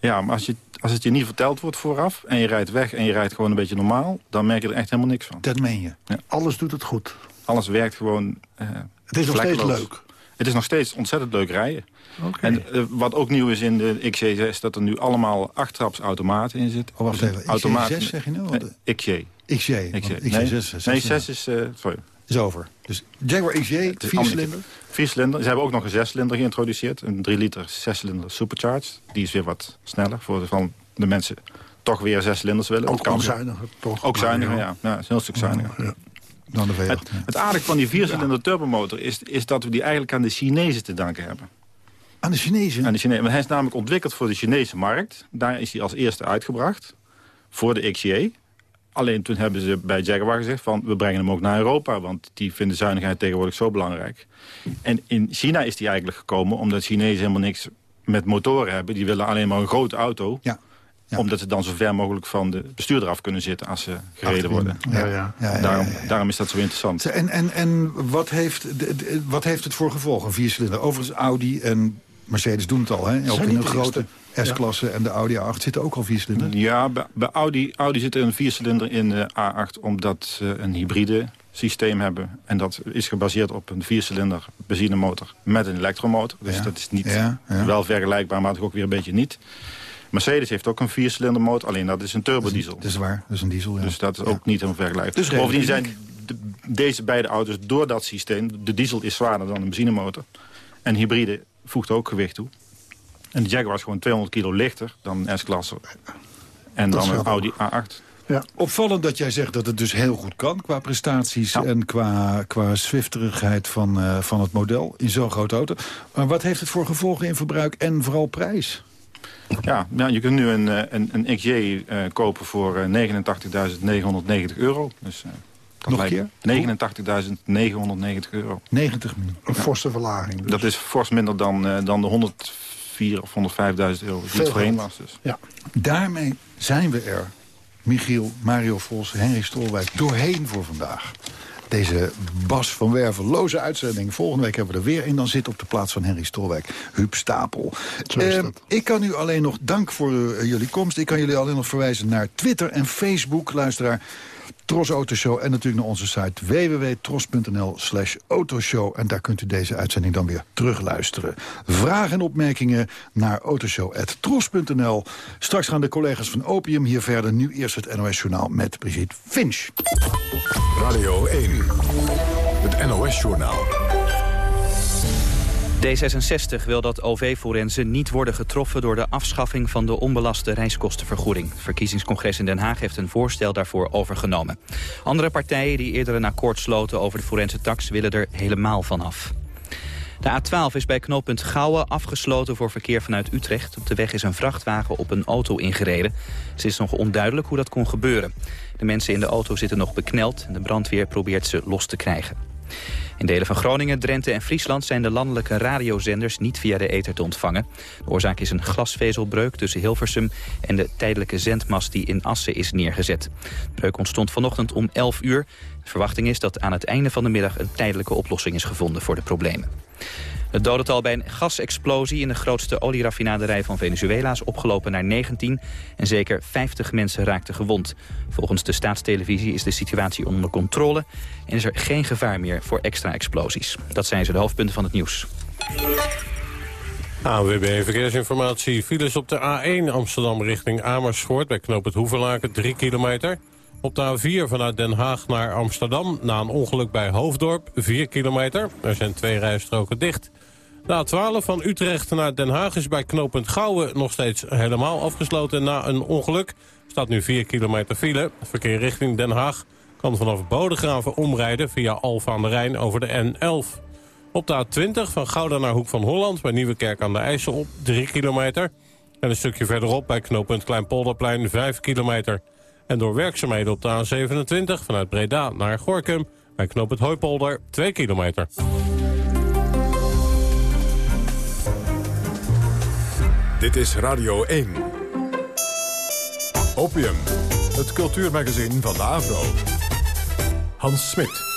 Ja, maar als, je, als het je niet verteld wordt vooraf... en je rijdt weg en je rijdt gewoon een beetje normaal... dan merk je er echt helemaal niks van. Dat meen je? Ja. Alles doet het goed. Alles werkt gewoon uh, Het is nog steeds leuk. Het is nog steeds ontzettend leuk rijden. Okay. En uh, wat ook nieuw is in de XC6... is dat er nu allemaal achttrapsautomaten in zitten. Oh, wacht even. XC6 zeg je nu? Uh, XJ. XJ. XJ. Nee, 6, nee, 6 is... Uh, sorry. Is over. Dus Jaguar XJ, vier cilinder. Vier cilinder. Ze hebben ook nog een zescilinder geïntroduceerd. Een 3 liter zescilinder supercharged. Die is weer wat sneller voor de, van de mensen toch weer zes cilinders willen. Ook, zuiniger, toch? Ook zuiniger, ja. ja. is een heel stuk zuiniger. Ja. Dan de V8, het, het aardige van die viercilinder turbomotor is, is dat we die eigenlijk aan de Chinezen te danken hebben. Aan de Chinezen? Aan de Chinezen. Want hij is namelijk ontwikkeld voor de Chinese markt. Daar is hij als eerste uitgebracht. Voor de XJ. Alleen toen hebben ze bij Jaguar gezegd van we brengen hem ook naar Europa. Want die vinden zuinigheid tegenwoordig zo belangrijk. En in China is die eigenlijk gekomen omdat Chinezen helemaal niks met motoren hebben. Die willen alleen maar een grote auto. Ja. Omdat ze dan zo ver mogelijk van de bestuurder af kunnen zitten als ze gereden worden. Ja, ja. ja daarom, daarom, is dat zo interessant. En, en, en wat, heeft, wat heeft het voor gevolgen, een viercilinder? Overigens Audi en Mercedes doen het al, hè? Ook in een grote S-klasse en de Audi A8 zitten ook al viercilinder. Ja, bij, Audi, Audi zit er een viercilinder in de A8... omdat ze een hybride systeem hebben. En dat is gebaseerd op een viercilinder benzinemotor met een elektromotor. Dus dat is niet wel vergelijkbaar, maar ook weer een beetje niet. Mercedes heeft ook een viercilinder motor, alleen dat is een turbodiesel. Dat is waar, dat is een diesel, ja. Dus dat is ook niet een vergelijk. Dus Bovendien zijn deze beide auto's door dat systeem... de diesel is zwaarder dan een benzinemotor. En hybride voegt ook gewicht toe. En de Jaguar is gewoon 200 kilo lichter dan een S-klasse. En dan een Audi A8. Ja. Opvallend dat jij zegt dat het dus heel goed kan qua prestaties... en qua, qua swifterigheid van, uh, van het model in zo'n grote auto. Maar wat heeft het voor gevolgen in verbruik en vooral prijs? Ja, nou, je kunt nu een, eh, een, een XJ uh, kopen voor 89.990 euro. Dus, dat Nog een keer? 89.990 euro. 90 miljoen. Een forse verlaging. Dus. Dat is fors minder dan, dan de 104 of 105.000 euro die het voorheen was. Dus. Ja. Daarmee zijn we er Michiel, Mario Vos, Henry Stolwijk doorheen voor vandaag. Deze Bas van Werveloze uitzending. Volgende week hebben we er weer in. Dan zit op de plaats van Henry Stolwijk Huub Stapel. Uh, ik kan u alleen nog, dank voor uh, jullie komst. Ik kan jullie alleen nog verwijzen naar Twitter en Facebook. Luisteraar, Tros Autoshow. En natuurlijk naar onze site www.tros.nl slash autoshow. En daar kunt u deze uitzending dan weer terugluisteren. Vragen en opmerkingen naar autoshow.tros.nl. Straks gaan de collega's van Opium hier verder. Nu eerst het NOS Journaal met Brigitte Finch. Radio 1, het NOS Journaal. D66 wil dat OV-forensen niet worden getroffen door de afschaffing van de onbelaste reiskostenvergoeding. Het verkiezingscongres in Den Haag heeft een voorstel daarvoor overgenomen. Andere partijen die eerder een akkoord sloten over de forense tax willen er helemaal van af. De A12 is bij knooppunt Gouwen afgesloten voor verkeer vanuit Utrecht. Op de weg is een vrachtwagen op een auto ingereden. Het is nog onduidelijk hoe dat kon gebeuren. De mensen in de auto zitten nog bekneld en de brandweer probeert ze los te krijgen. In delen van Groningen, Drenthe en Friesland zijn de landelijke radiozenders niet via de ether te ontvangen. De oorzaak is een glasvezelbreuk tussen Hilversum en de tijdelijke zendmast die in Assen is neergezet. De breuk ontstond vanochtend om 11 uur. De verwachting is dat aan het einde van de middag een tijdelijke oplossing is gevonden voor de problemen. Het dodental bij een gasexplosie in de grootste olieraffinaderij van Venezuela is opgelopen naar 19 en zeker 50 mensen raakten gewond. Volgens de staatstelevisie is de situatie onder controle en is er geen gevaar meer voor extra explosies. Dat zijn ze de hoofdpunten van het nieuws. ANWB Verkeersinformatie. Files op de A1 Amsterdam richting Amersfoort... bij knoop het Hoevelaken, 3 kilometer. Op de A4 vanuit Den Haag naar Amsterdam... na een ongeluk bij Hoofddorp, 4 kilometer. Er zijn twee rijstroken dicht. De A12 van Utrecht naar Den Haag is bij knooppunt Gouwen... nog steeds helemaal afgesloten na een ongeluk. Staat nu 4 kilometer file. Verkeer richting Den Haag kan vanaf Bodegraven omrijden... via Alfa aan de Rijn over de N11. Op de A20 van Gouda naar Hoek van Holland... bij Nieuwekerk aan de IJssel op 3 kilometer. En een stukje verderop bij knooppunt Kleinpolderplein 5 kilometer... En door werkzaamheden op de A27 vanuit Breda naar Gorkum... bij knoop het Hooipolder 2 kilometer. Dit is Radio 1. Opium, het cultuurmagazin van de Avro. Hans Smit.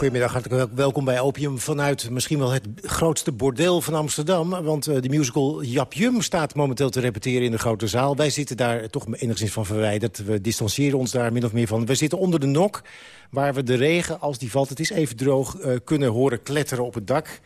Goedemiddag, hartelijk welkom bij Opium vanuit misschien wel het grootste bordeel van Amsterdam. Want uh, de musical Jap Jum staat momenteel te repeteren in de grote zaal. Wij zitten daar toch enigszins van verwijderd. We distancieren ons daar min of meer van. We zitten onder de nok, waar we de regen, als die valt, het is even droog, uh, kunnen horen kletteren op het dak.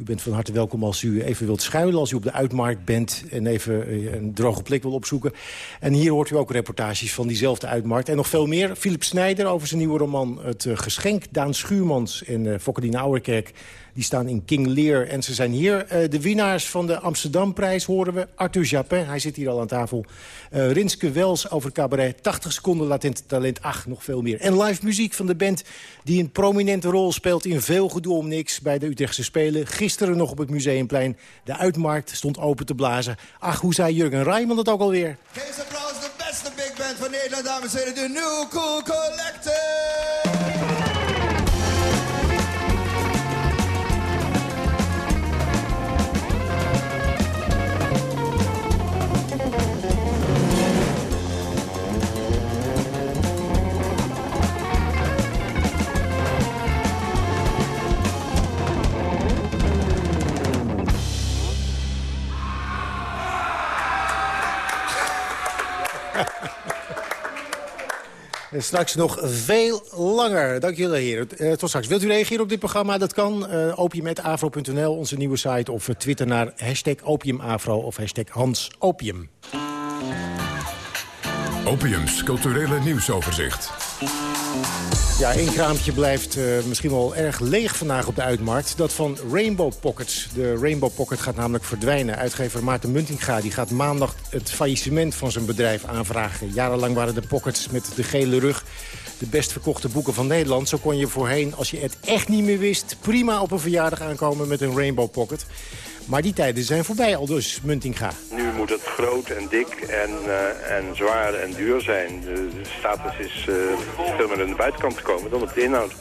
U bent van harte welkom als u even wilt schuilen, als u op de uitmarkt bent... en even eh, een droge plek wil opzoeken. En hier hoort u ook reportages van diezelfde uitmarkt. En nog veel meer. Philip Snijder over zijn nieuwe roman Het eh, Geschenk. Daan Schuurmans en uh, Fokkedien Ouwerkerk die staan in King Lear. En ze zijn hier. Uh, de winnaars van de Amsterdamprijs horen we. Arthur Japin, hij zit hier al aan tafel. Uh, Rinske Wels over cabaret. 80 seconden latent talent. Ach, nog veel meer. En live muziek van de band die een prominente rol speelt... in veel gedoe om niks bij de Utrechtse Spelen. Gisteren nog op het Museumplein. De uitmarkt stond open te blazen. Ach, hoe zei Jurgen Rijman dat ook alweer? Geef applaus de beste big band van Nederland Nederland, dames en heren, de New Cool Collective! En straks nog veel langer. Dank jullie, heren. Uh, tot straks. Wilt u reageren op dit programma? Dat kan. Uh, opium.afro.nl, onze nieuwe site. Of Twitter naar hashtag opiumafro of hashtag hansopium. Opiums culturele nieuwsoverzicht. Ja, één kraampje blijft uh, misschien wel erg leeg vandaag op de uitmarkt. Dat van Rainbow Pockets. De Rainbow Pocket gaat namelijk verdwijnen. Uitgever Maarten Muntinga die gaat maandag het faillissement van zijn bedrijf aanvragen. Jarenlang waren de pockets met de gele rug de best verkochte boeken van Nederland. Zo kon je voorheen, als je het echt niet meer wist... prima op een verjaardag aankomen met een Rainbow Pocket. Maar die tijden zijn voorbij, al dus Muntinga. Nu moet het groot en dik en, uh, en zwaar en duur zijn. De, status is uh, veel meer aan de buitenkant gekomen dan op de inhoud.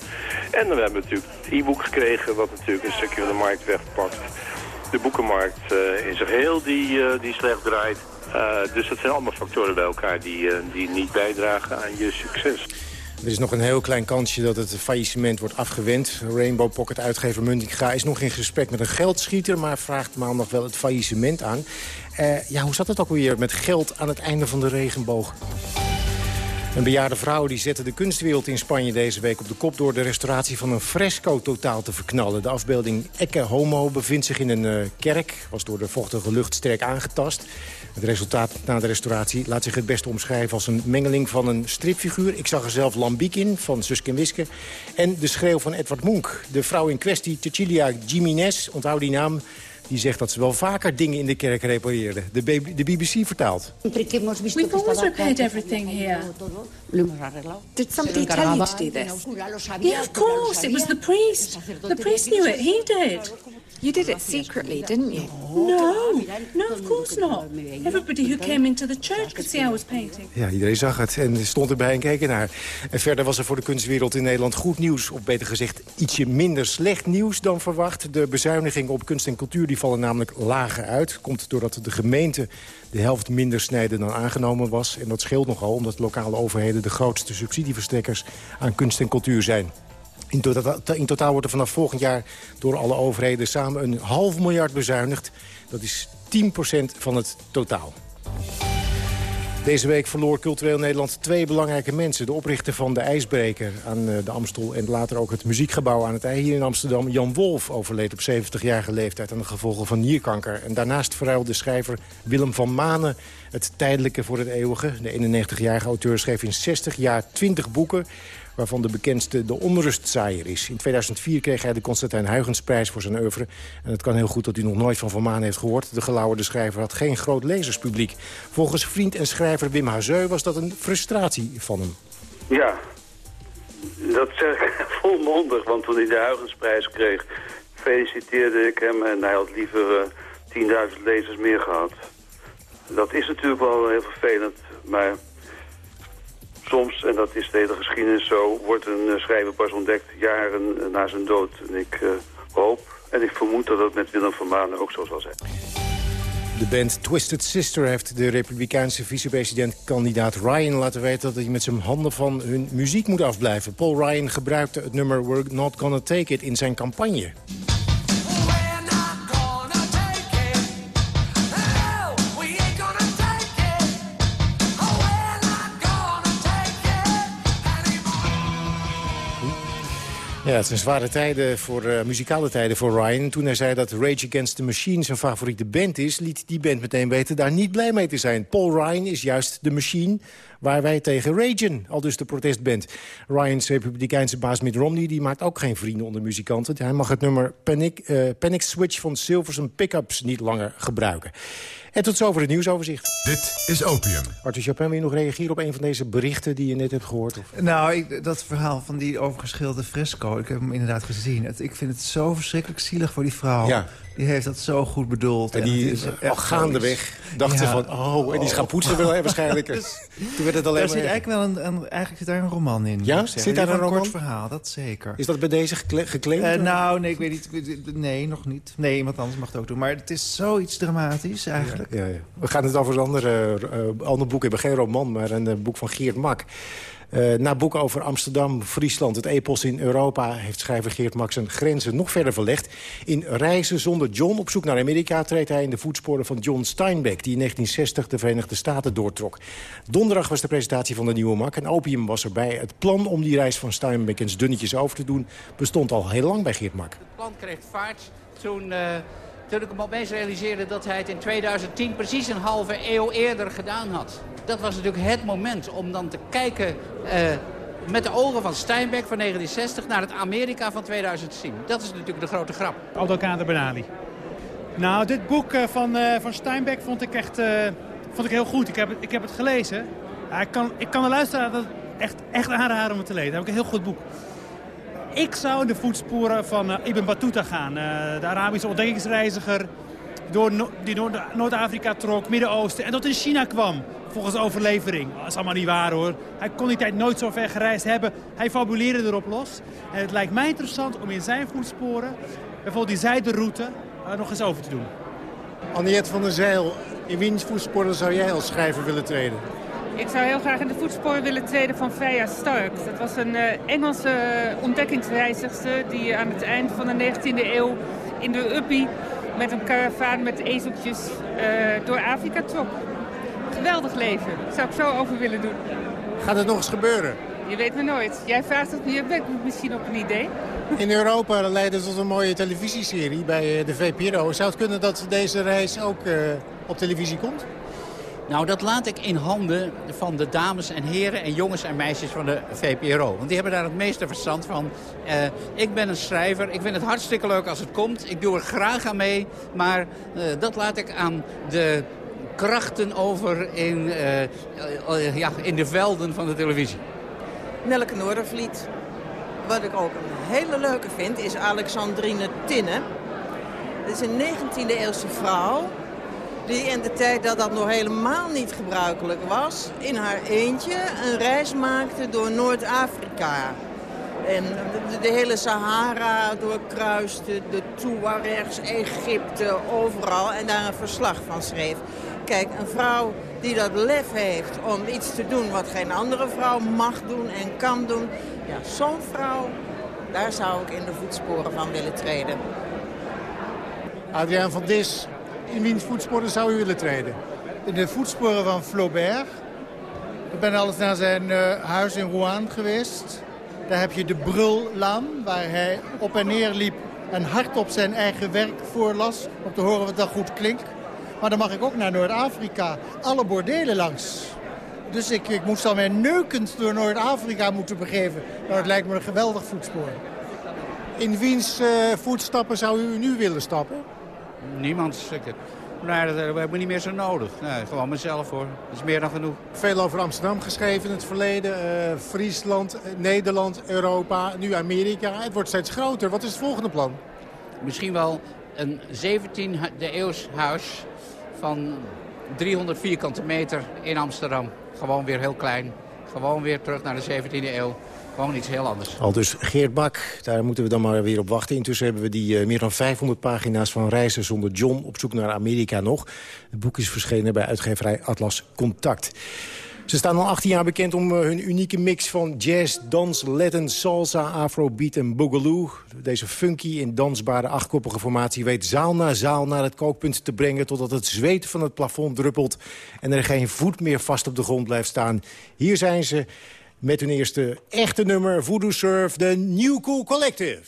En dan hebben we natuurlijk het e-book gekregen, wat natuurlijk een stukje van de markt wegpakt. De boekenmarkt uh, in zijn geheel die, die slecht draait. dus dat zijn allemaal factoren bij elkaar die, die niet bijdragen aan je succes. Er is nog een heel klein kansje dat het faillissement wordt afgewend. Rainbow Pocket uitgever Muntinga is nog in gesprek met een geldschieter... maar vraagt maandag wel het faillissement aan. Uh, ja, hoe zat het ook weer met geld aan het einde van de regenboog? Een bejaarde vrouw die zette de kunstwereld in Spanje deze week op de kop... door de restauratie van een fresco totaal te verknallen. De afbeelding Ecce Homo bevindt zich in een uh, kerk. Was door de vochtige lucht sterk aangetast. Het resultaat na de restauratie laat zich het beste omschrijven... als een mengeling van een stripfiguur. Ik zag er zelf Lambiek in, van Suske Wiske. En de schreeuw van Edward Munch. De vrouw in kwestie, Cecilia Jiménez, onthoud die naam... Die zegt dat ze wel vaker dingen in de kerk repareerde. De, de BBC vertaalt. We've always repaired everything here. Did somebody tell you to do this? Yeah, of course. It was the priest. The priest knew it. He did. You did it secretly, didn't you? No, no, of course not. Everybody who came into the church could see I was painting. Ja, iedereen zag het en stond erbij en keek ernaar. En verder was er voor de kunstwereld in Nederland goed nieuws. Of beter gezegd, ietsje minder slecht nieuws dan verwacht. De bezuinigingen op kunst en cultuur die vallen namelijk lager uit. Komt doordat de gemeente de helft minder snijden dan aangenomen was. En dat scheelt nogal, omdat lokale overheden de grootste subsidieverstrekkers aan kunst en cultuur zijn. In totaal, in totaal, wordt er vanaf volgend jaar door alle overheden samen een half miljard bezuinigd. Dat is 10% van het totaal. Deze week verloor Cultureel Nederland twee belangrijke mensen. De oprichter van de IJsbreker aan de Amstel... en later ook het muziekgebouw aan het IJ hier in Amsterdam. Jan Wolf overleed op 70-jarige leeftijd aan de gevolgen van nierkanker. En daarnaast verruilde schrijver Willem van Manen het tijdelijke voor het eeuwige. De 91-jarige auteur schreef in 60 jaar 20 boeken waarvan de bekendste de onrustzaaier is. In 2004 kreeg hij de Constantijn Huygensprijs voor zijn oeuvre. En het kan heel goed dat u nog nooit van Van Maan heeft gehoord. De gelauwerde schrijver had geen groot lezerspubliek. Volgens vriend en schrijver Wim Hazeu was dat een frustratie van hem. Ja, dat zeg ik volmondig. Want toen hij de Huygensprijs kreeg, feliciteerde ik hem. En hij had liever uh, 10.000 lezers meer gehad. Dat is natuurlijk wel heel vervelend, maar soms, en dat is de hele geschiedenis zo, wordt een uh, schrijver pas ontdekt jaren na zijn dood. En ik uh, hoop en ik vermoed dat het met Willem van Manen ook zo zal zijn. De band Twisted Sister heeft de republikeinse vicepresident-kandidaat Ryan laten weten... dat hij met zijn handen van hun muziek moet afblijven. Paul Ryan gebruikte het nummer We're Not Gonna Take It in zijn campagne. Ja, het zijn zware tijden voor uh, muzikale tijden voor Ryan. Toen hij zei dat Rage Against the Machine zijn favoriete band is... liet die band meteen weten daar niet blij mee te zijn. Paul Ryan is juist de machine waar wij tegen ragen, al dus de protestband. Ryan's republikeinse baas Mitt Romney die maakt ook geen vrienden onder muzikanten. Hij mag het nummer Panic, uh, Panic Switch van Silverson Pickups niet langer gebruiken. En tot zover het nieuwsoverzicht. Dit is Opium. Arthur Chapin, wil je nog reageren op een van deze berichten die je net hebt gehoord? Of? Nou, ik, dat verhaal van die overgeschilderde fresco, ik heb hem inderdaad gezien. Het, ik vind het zo verschrikkelijk zielig voor die vrouw. Ja. Die heeft dat zo goed bedoeld. En die is al gaandeweg dachten ja. van... oh, en die is gaan poetsen wel, waarschijnlijk. dus, toen werd het alleen daar zit eigenlijk wel een, een, eigenlijk zit daar een roman in. Ja? Zit daar een, een kort verhaal, dat zeker. Is dat bij deze geclaimd? Uh, nou, nee, ik weet niet. Nee, nog niet. Nee, iemand anders mag het ook doen. Maar het is zoiets dramatisch eigenlijk. Ja, ja, We gaan het over een andere, uh, ander boek hebben. Geen roman, maar een uh, boek van Geert Mak. Uh, na boeken over Amsterdam, Friesland, het epos in Europa... heeft schrijver Geert Mak zijn grenzen nog verder verlegd. In Reizen zonder John op zoek naar Amerika... treedt hij in de voetsporen van John Steinbeck... die in 1960 de Verenigde Staten doortrok. Donderdag was de presentatie van de nieuwe Mak en Opium was erbij. Het plan om die reis van Steinbeck eens dunnetjes over te doen... bestond al heel lang bij Geert Mak. Het plan kreeg vaart toen... Uh toen ik hem opeens realiseerde dat hij het in 2010 precies een halve eeuw eerder gedaan had. Dat was natuurlijk het moment om dan te kijken uh, met de ogen van Steinbeck van 1960 naar het Amerika van 2010. Dat is natuurlijk de grote grap. Aldo Kader Benali. Nou, dit boek uh, van, uh, van Steinbeck vond ik echt vond ik heel goed. Ik heb, ik heb het gelezen. ik, kan, ik kan de luisteraar dat echt, echt aanraden om het te lezen. Dat heb ik een heel goed boek. Ik zou de voetsporen van uh, Ibn Battuta gaan. Uh, de Arabische ontdekkingsreiziger door die Noord-Afrika trok, Midden-Oosten en tot in China kwam. Volgens overlevering. Dat is allemaal niet waar hoor. Hij kon die tijd nooit zo ver gereisd hebben. Hij fabuleerde erop los. En het lijkt mij interessant om in zijn voetsporen, bijvoorbeeld die zijderoute, uh, nog eens over te doen. Anniette van der Zeil, in wiens voetsporen zou jij als schrijver willen treden? Ik zou heel graag in de voetsporen willen treden van Freya Stark. Dat was een uh, Engelse ontdekkingsreizigster die aan het eind van de 19e eeuw in de Uppie met een karavaan met ezeltjes uh, door Afrika trok. Geweldig leven. Dat zou ik zo over willen doen. Gaat het nog eens gebeuren? Je weet me nooit. Jij vraagt het nu, je bent misschien op een idee. In Europa leidde tot een mooie televisieserie bij eh, de VPRO. Zou het kunnen dat deze reis ook uh, op televisie komt? Nou, dat laat ik in handen van de dames en heren en jongens en meisjes van de VPRO. Want die hebben daar het meeste verstand van. Uh, ik ben een schrijver. Ik vind het hartstikke leuk als het komt. Ik doe er graag aan mee. Maar uh, dat laat ik aan de krachten over in, uh, ja, in de velden van de televisie. Nelke Noordervliet. Wat ik ook een hele leuke vind is Alexandrine Tinne. Dat is een 19e eeuwse vrouw die in de tijd dat dat nog helemaal niet gebruikelijk was... in haar eentje een reis maakte door Noord-Afrika. En de, hele Sahara doorkruiste, de Tuaregs, Egypte, overal. En daar een verslag van schreef. Kijk, een vrouw die dat lef heeft om iets te doen wat geen andere vrouw mag doen en kan doen. Ja, zo'n vrouw, daar zou ik in de voetsporen van willen treden. Adriaan van Dis, in wiens voetsporen zou u willen treden? In de voetsporen van Flaubert. Ik ben alles naar zijn uh, huis in Rouen geweest. Daar heb je de Brullaan, waar hij op en neer liep en hardop zijn eigen werk voorlas. Om te horen wat dat goed klinkt. Maar dan mag ik ook naar Noord-Afrika. Alle bordelen langs. Dus ik, ik moest dan weer neukend door Noord-Afrika moeten begeven. Nou, het lijkt me een geweldig voetspoor. In wiens uh, voetstappen zou u nu willen stappen? Niemand. Nee, dat hebben we niet meer zo nodig. Nee, gewoon mezelf hoor. Dat is meer dan genoeg. Veel over Amsterdam geschreven in het verleden. Uh, Friesland, eh, Nederland, Europa, nu Amerika. Het wordt steeds groter. Wat is het volgende plan? Misschien wel een 17e eeuws huis van 300 vierkante meter in Amsterdam. Gewoon weer heel klein. Gewoon weer terug naar de 17e eeuw. Gewoon iets heel anders. Al dus Geert Bak, daar moeten we dan maar weer op wachten. Intussen hebben we die uh, meer dan 500 pagina's van Reizen zonder John op zoek naar Amerika nog. Het boek is verschenen bij uitgeverij Atlas Contact. Ze staan al 18 jaar bekend om uh, hun unieke mix van jazz, dans, Latin, salsa, afrobeat en boogaloo. Deze funky en dansbare achtkoppige formatie weet zaal na zaal naar het kookpunt te brengen... totdat het zweet van het plafond druppelt en er geen voet meer vast op de grond blijft staan. Hier zijn ze met hun eerste echte nummer Voodoo Surf, de New Cool Collective.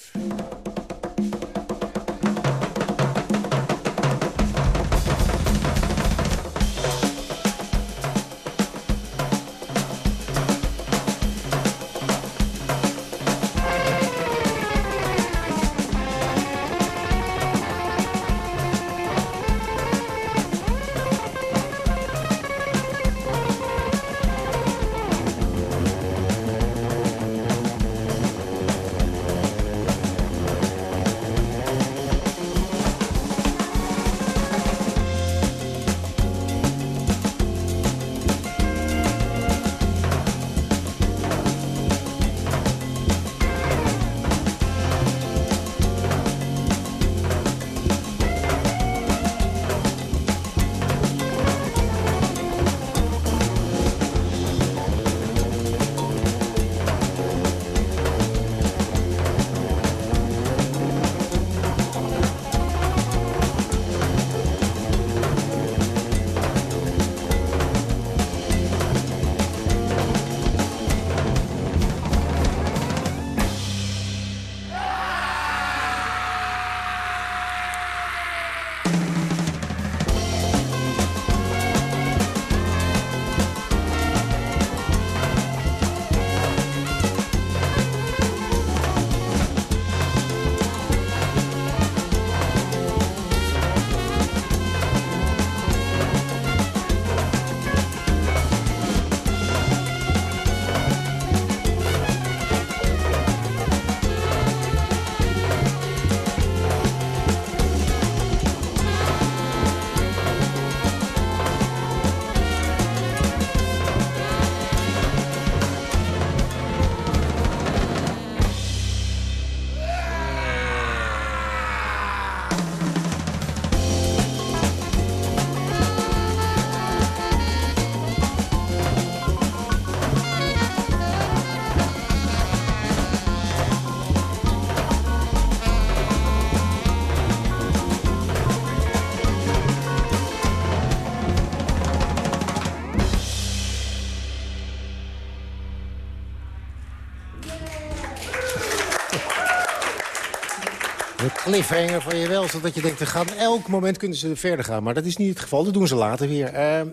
Cliffhanger van je wel. Zodat je denkt, er gaan, elk moment kunnen ze verder gaan. Maar dat is niet het geval. Dat doen ze later weer. Uh, uh,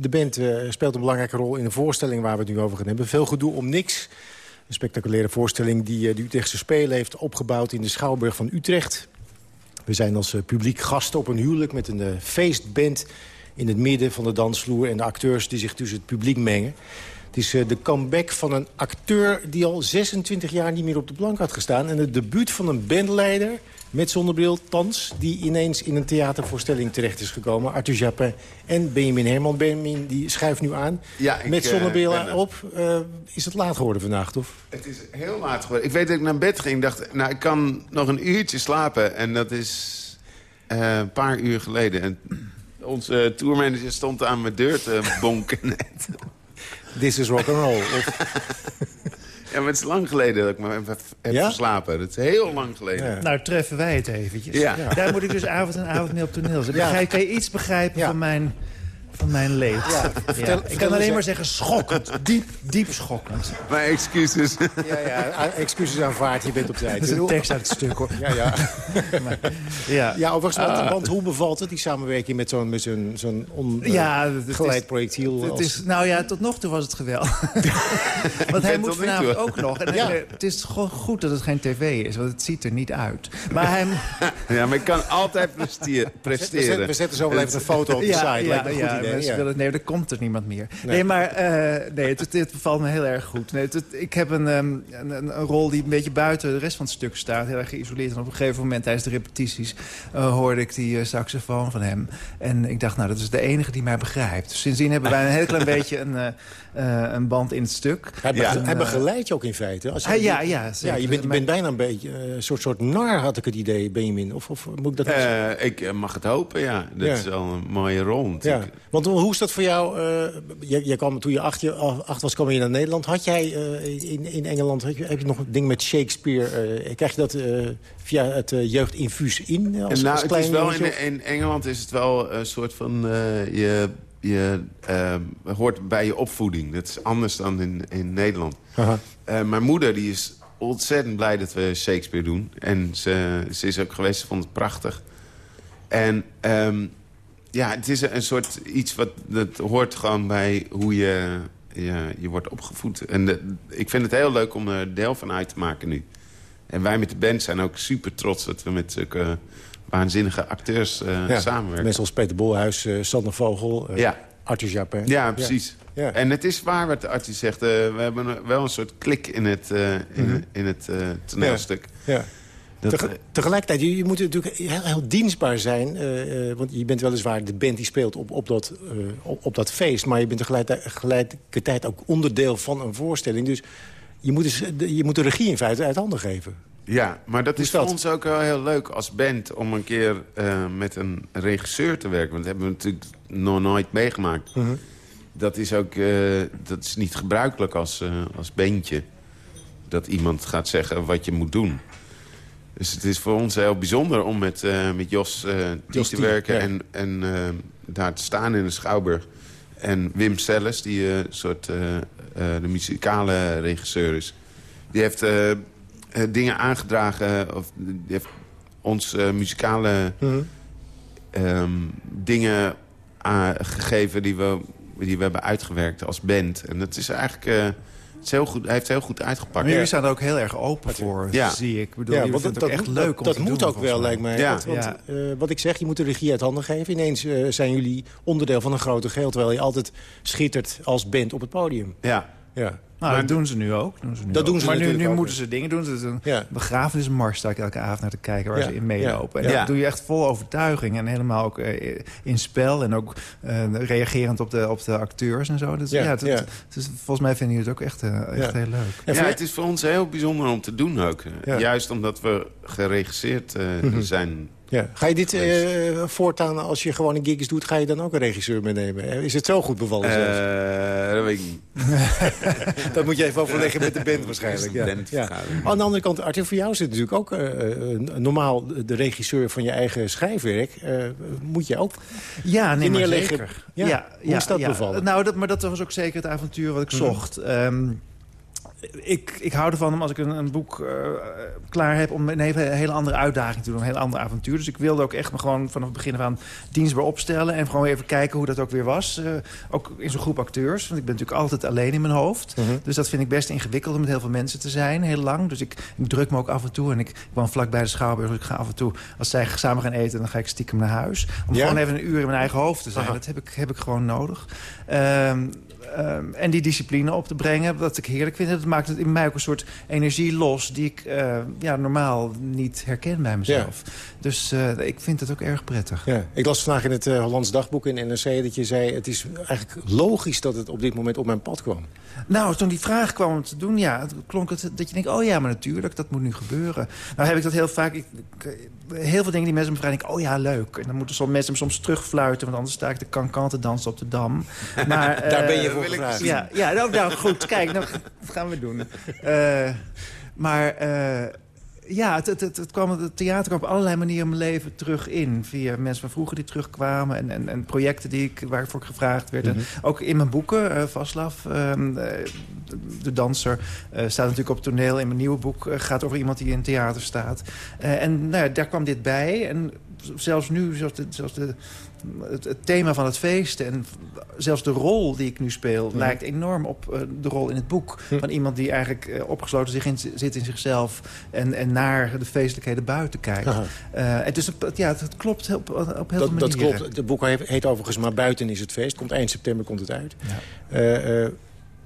de band uh, speelt een belangrijke rol in de voorstelling waar we het nu over gaan hebben. Veel gedoe om niks. Een spectaculaire voorstelling die de Utrechtse Spelen heeft opgebouwd in de Schouwburg van Utrecht. We zijn als publiek gasten op een huwelijk met een feestband in het midden van de dansvloer... en de acteurs die zich tussen het publiek mengen. Het is de comeback van een acteur die al 26 jaar niet meer op de plank had gestaan... en het debuut van een bandleider met zonnebril, thans... die ineens in een theatervoorstelling terecht is gekomen. Arthur Japin en Benjamin Herman. Benjamin die schuift nu aan ja, met zonnebril op. Uh, is het laat geworden vannacht, of? Het is heel laat geworden. Ik weet dat ik naar bed ging dacht... nou, ik kan nog een uurtje slapen. En dat is uh, een paar uur geleden. En onze tourmanager stond aan mijn deur te bonken net. This is rock and roll. Ja, maar het is lang geleden dat ik me heb, heb Ja? verslapen. Dat is heel lang geleden. Nou, treffen wij het eventjes. Ja. Daar moet ik dus avond en avond mee op toneel zijn. Ja. Begrijp, kan je iets begrijpen van mijn, van mijn leed? Ja. Vertel- ik kan alleen maar zeggen schokkend. Diep, diep schokkend. Mijn excuses. Ja, ja, excuses aanvaard, je bent op tijd. Dat is een tekst uit het stuk, hoor. Ja, ja. Ja, ja overigens, want, Ah. want hoe bevalt het, die samenwerking met zo'n zo'n zo'n Ja, het is- ongeleid projectiel? Het als- is, nou ja, tot nog toe was het geweldig. want hij moet vanavond ook nog. En Ja. Het is gewoon goed dat het geen tv is, want het ziet er niet uit. Maar hij... Ja, maar ik kan altijd presteren. We zetten zo wel even een foto op de site. Lijkt me een goed idee. mensen ja. willen- nee, er komt er niemand meer. Nee, Nee. maar eh, nee, het, het, bevalt me heel erg goed. Nee, het, het- ik heb een, ehm, een, een, rol die een beetje buiten de rest van het stuk staat. Heel erg geïsoleerd. En op een gegeven moment tijdens de repetities eh, hoorde ik die eh, saxofoon van hem. En ik dacht, nou, dat is de enige die mij begrijpt. Dus sindsdien hebben wij een heel klein beetje een, een band in het stuk. Hij, bege- hij eh, begeleidt je ook in feite. Als je- hij- ja, ja, ja, je bent, je bent bijna een beetje eh, een soort, soort nar, had ik het idee, Benjamin. Of, of moet ik dat? Eh, ik eh, mag het hopen, ja. Dat Ja. is wel een mooie rol Ja, want hoe is dat voor jou? eh jij, jij kwam, toen je acht, je- acht was, kwam je naar Nederland. Had jij eh, in, in Engeland had je, heb je nog een ding met Shakespeare? eh, krijg je dat eh, via het eh, jeugdinfuus in? eh, Als, nou, als het is wel in, in Engeland is het wel een soort van... eh, je je eh, hoort bij je opvoeding. Dat is anders dan in, in Nederland. Eh, mijn moeder die is ontzettend blij dat we Shakespeare doen. En ze, ze is ook geweest, ze vond het prachtig. En ehm, ja, het is een soort iets wat dat hoort gewoon bij hoe je, je, je wordt opgevoed. En de- ik vind het heel leuk om er deel van uit te maken nu. En wij met de band zijn ook super trots dat we met zulke waanzinnige acteurs eh, Ja, samenwerken. Mensen als Peter Bolhuis, eh Sander Vogel, eh, Ja. Arthur Japin. Ja, precies. Ja. En het is waar wat de arts zegt. we hebben wel een soort klik in het, in, Mhm. in het toneelstuk. Ja. Dat, tegelijkertijd, je, je moet natuurlijk heel, heel dienstbaar zijn. want je bent weliswaar de band die speelt op, op, dat, op, op dat feest. Maar je bent tegelijkertijd, ook onderdeel van een voorstelling. Dus je moet, dus, de, je moet de regie in feite uit handen geven. Ja, maar dat is voor ons ook wel heel leuk als band... om een keer eh, met een regisseur te werken. Want dat hebben we natuurlijk nog nooit meegemaakt. Mhm. Dat is ook eh, dat is niet gebruikelijk als, eh, als bandje. Dat iemand gaat zeggen wat je moet doen. Dus het is voor ons heel bijzonder om met, met Jos Jos te werken... ja. en, en daar te staan in de Schouwburg. En Wim Selles, die soort de muzikale regisseur is... die heeft dingen aangedragen... of die heeft ons eh, muzikale Mhm. ehm, dingen aangegeven... Die we, die we hebben uitgewerkt als band. En dat is eigenlijk... eh, het is heel goed, hij heeft heel goed uitgepakt. Maar jullie staan er ook heel erg open voor, Ja. zie ik. Ik bedoel, Ja, want het ook echt moet- leuk om dat te moet doen, ook wel, lijkt mij. Ja. Want, Ja. eh, wat ik zeg, je moet de regie uit handen geven. Ineens eh, zijn jullie onderdeel van een grote geheel... terwijl je altijd schittert als band op het podium. Ja. Ja. Nou, dat doen ze nu ook. Doen ze nu Dat ook. doen ze maar nu, nu ook, moeten ze dingen doen. Is een Ja. begrafenismars sta ik elke avond naar te kijken waar Ja. ze in meelopen. Ja. En Ja. dat doe je echt vol overtuiging. En helemaal ook eh, in spel. En ook eh, reagerend op de, op de acteurs en zo. Dus, Ja, ja, het- ja. het is- volgens mij vinden jullie het ook echt, eh, echt Ja. heel leuk. En ja, het is voor ons heel bijzonder om te doen ook. Ja. Juist omdat we geregisseerd eh, Mhm. zijn. Ja. Ga je dit eh, voortaan, als je gewoon een gigs doet... ga je dan ook een regisseur meenemen? Is het zo goed bevallen zelfs? Eh, dat weet ik niet. dat moet je even overleggen met de band waarschijnlijk. Ja. Ja. Aan de andere kant, Arthur, voor jou zit natuurlijk ook... eh, eh, normaal de regisseur van je eigen schrijfwerk... eh, moet je ook Ja, nee, neerleggen. zeker. Ja. Hoe is dat bevallen? Nou, dat, maar dat was ook zeker het avontuur wat ik zocht. Ehm, ik, ik hou ervan om als ik een, een boek uh, klaar heb... om een hele, hele, andere uitdaging te doen, een heel ander avontuur. Dus ik wilde ook echt me gewoon vanaf het begin aan dienstbaar opstellen... en gewoon even kijken hoe dat ook weer was. Uh, ook in zo'n groep acteurs, want ik ben natuurlijk altijd alleen in mijn hoofd. Mm -hmm. Dus dat vind ik best ingewikkeld om met heel veel mensen te zijn, heel lang. Dus ik, ik druk me ook af en toe. En ik, ik woon vlak bij de Schouwburg, dus ik ga af en toe... als zij samen gaan eten, dan ga ik stiekem naar huis. Om ja? gewoon even een uur in mijn eigen hoofd te zijn. Aha. Dat heb ik, heb ik gewoon nodig. Um, Um, en die discipline op te brengen, wat ik heerlijk vind. Dat maakt het in mij ook een soort energie los... die ik uh, ja, normaal niet herken bij mezelf. Ja. Dus uh, ik vind het ook erg prettig. Ja. Ik las vandaag in het uh, Hollands Dagboek in NRC dat je zei... het is eigenlijk logisch dat het op dit moment op mijn pad kwam. Nou, toen die vraag kwam om te doen, ja, klonk het dat je denkt... oh ja, maar natuurlijk, dat moet nu gebeuren. Nou heb ik dat heel vaak... Ik, heel veel dingen die mensen me vragen, denk ik, oh ja, leuk. En dan moeten soms mensen me soms terugfluiten... want anders sta ik de kankan te dansen op de Dam. Maar, Daar ben je voor gevraagd. Ja, ja nou, nou goed, kijk, nou, wat gaan we doen? Uh, maar... Ja, het, het, het, kwam, het theater kwam op allerlei manieren mijn leven terug in. Via mensen van vroeger die terugkwamen en, en, en projecten die ik, waarvoor ik gevraagd werd. Mm -hmm. Ook in mijn boeken, uh, Vaslav, uh, de danser, uh, staat natuurlijk op toneel. In mijn nieuwe boek gaat over iemand die in theater staat. en nou ja, daar kwam dit bij. En zelfs nu, zelfs de, zelfs de, het, het, thema van het feest en zelfs de rol die ik nu speel... Lijkt enorm op uh, de rol in het boek. Mm. Van iemand die eigenlijk uh, opgesloten zich in, zit in zichzelf... En, en naar de feestelijkheden buiten kijkt. Uh, dus het, ja, het, klopt op, op heel dat, veel manieren. Dat klopt. Het boek heet overigens Maar Buiten is het feest. Komt eind september komt het uit. Ja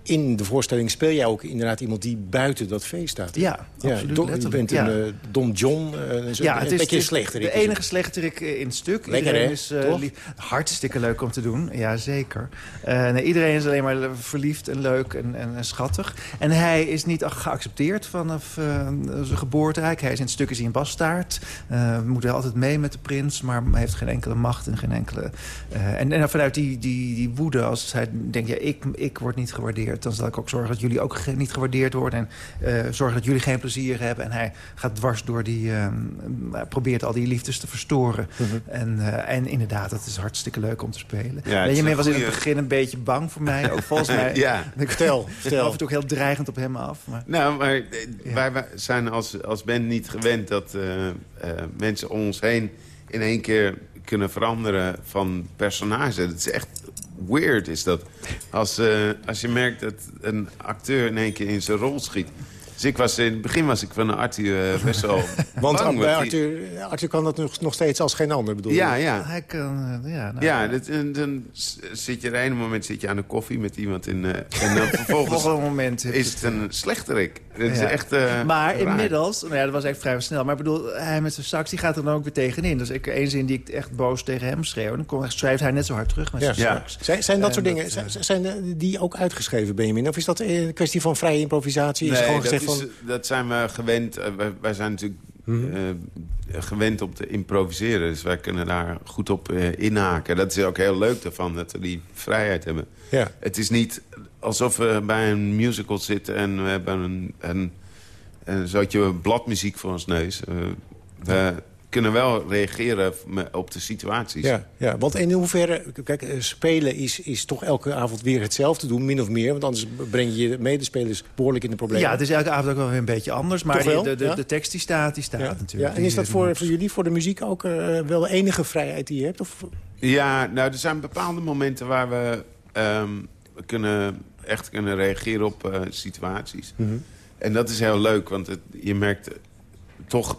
in de voorstelling speel jij ook inderdaad iemand die buiten dat feest staat. Ja, ja absoluut. Je bent ja. een uh, Don John, uh, ja, een het is beetje een slechterik. De enige slechterik in het stuk. Lekker iedereen hè, is uh, hartstikke leuk om te doen, ja zeker. nee, iedereen is alleen maar verliefd en leuk en, en, en schattig. En hij is niet geaccepteerd vanaf zijn geboorterijk. Hij is in het stuk is hij een bastaard. moet er altijd mee met de prins, maar heeft geen enkele macht en geen enkele... en, en vanuit die, die, die woede, als hij denkt, ja, ik, ik word niet gewaardeerd... dan zal ik ook zorgen dat jullie ook ge niet gewaardeerd worden. En uh, zorgen dat jullie geen plezier hebben. En hij gaat dwars door die... Uh, probeert al die liefdes te verstoren. Mm -hmm. en, uh, en inderdaad, dat is hartstikke leuk om te spelen. Ja, Benjamin was in het begin een beetje bang voor mij. Ook volgens mij. ja, ik vertel. vertel. af en toe ook heel dreigend op hem af. Maar... Nou, maar ja. wij zijn als, als band niet gewend... dat mensen om ons heen in één keer kunnen veranderen van personage. Dat is echt weird is dat. Als, uh, als je merkt dat een acteur in één keer in zijn rol schiet. Dus ik was, in het begin was ik van Arthur uh, best wel Want bang, bij Arthur, Arthur kan dat nog, nog steeds als geen ander, bedoel Ja, ja. Hij kan, uh, ja, nou, ja dat, en, dan zit je er een moment zit je aan de koffie met iemand in... Uh, en dan vervolgens een moment is het een slechterik. Het is ja. echt Maar raar. inmiddels, nou ja, dat was echt vrij snel. Maar ik bedoel, hij met zijn sax, die gaat er dan ook weer tegenin. Dus ik één zin die ik echt boos tegen hem schreeuw. Dan kom, schrijft hij net zo hard terug met ja. zijn sax. Zijn, zijn dat soort dingen, zijn, zijn die ook uitgeschreven, Benjamin? Of is dat een kwestie van vrije improvisatie? Nee, is gewoon dat, gezegd is, van... dat zijn we gewend. Wij, wij zijn natuurlijk mm -hmm. uh, gewend om te improviseren. Dus wij kunnen daar goed op uh, inhaken. Dat is ook heel leuk daarvan, dat we die vrijheid hebben. Ja. Het is niet alsof we bij een musical zitten... en we hebben een, een, een zootje bladmuziek voor ons neus. Uh, we kunnen wel reageren op de situaties. Ja, ja, want in hoeverre... Kijk, spelen is, is toch elke avond weer hetzelfde doen, min of meer. Want anders breng je je medespelers behoorlijk in de problemen. Ja, het is elke avond ook wel weer een beetje anders. Maar de, de, ja? de, tekst die staat, die staat ja. natuurlijk. Ja, en is dat voor, voor jullie, voor de muziek ook uh, wel enige vrijheid die je hebt? Of? Ja, nou, er zijn bepaalde momenten waar we um, kunnen, echt kunnen reageren op uh, situaties. Mm -hmm. En dat is heel leuk, want het, je merkt toch...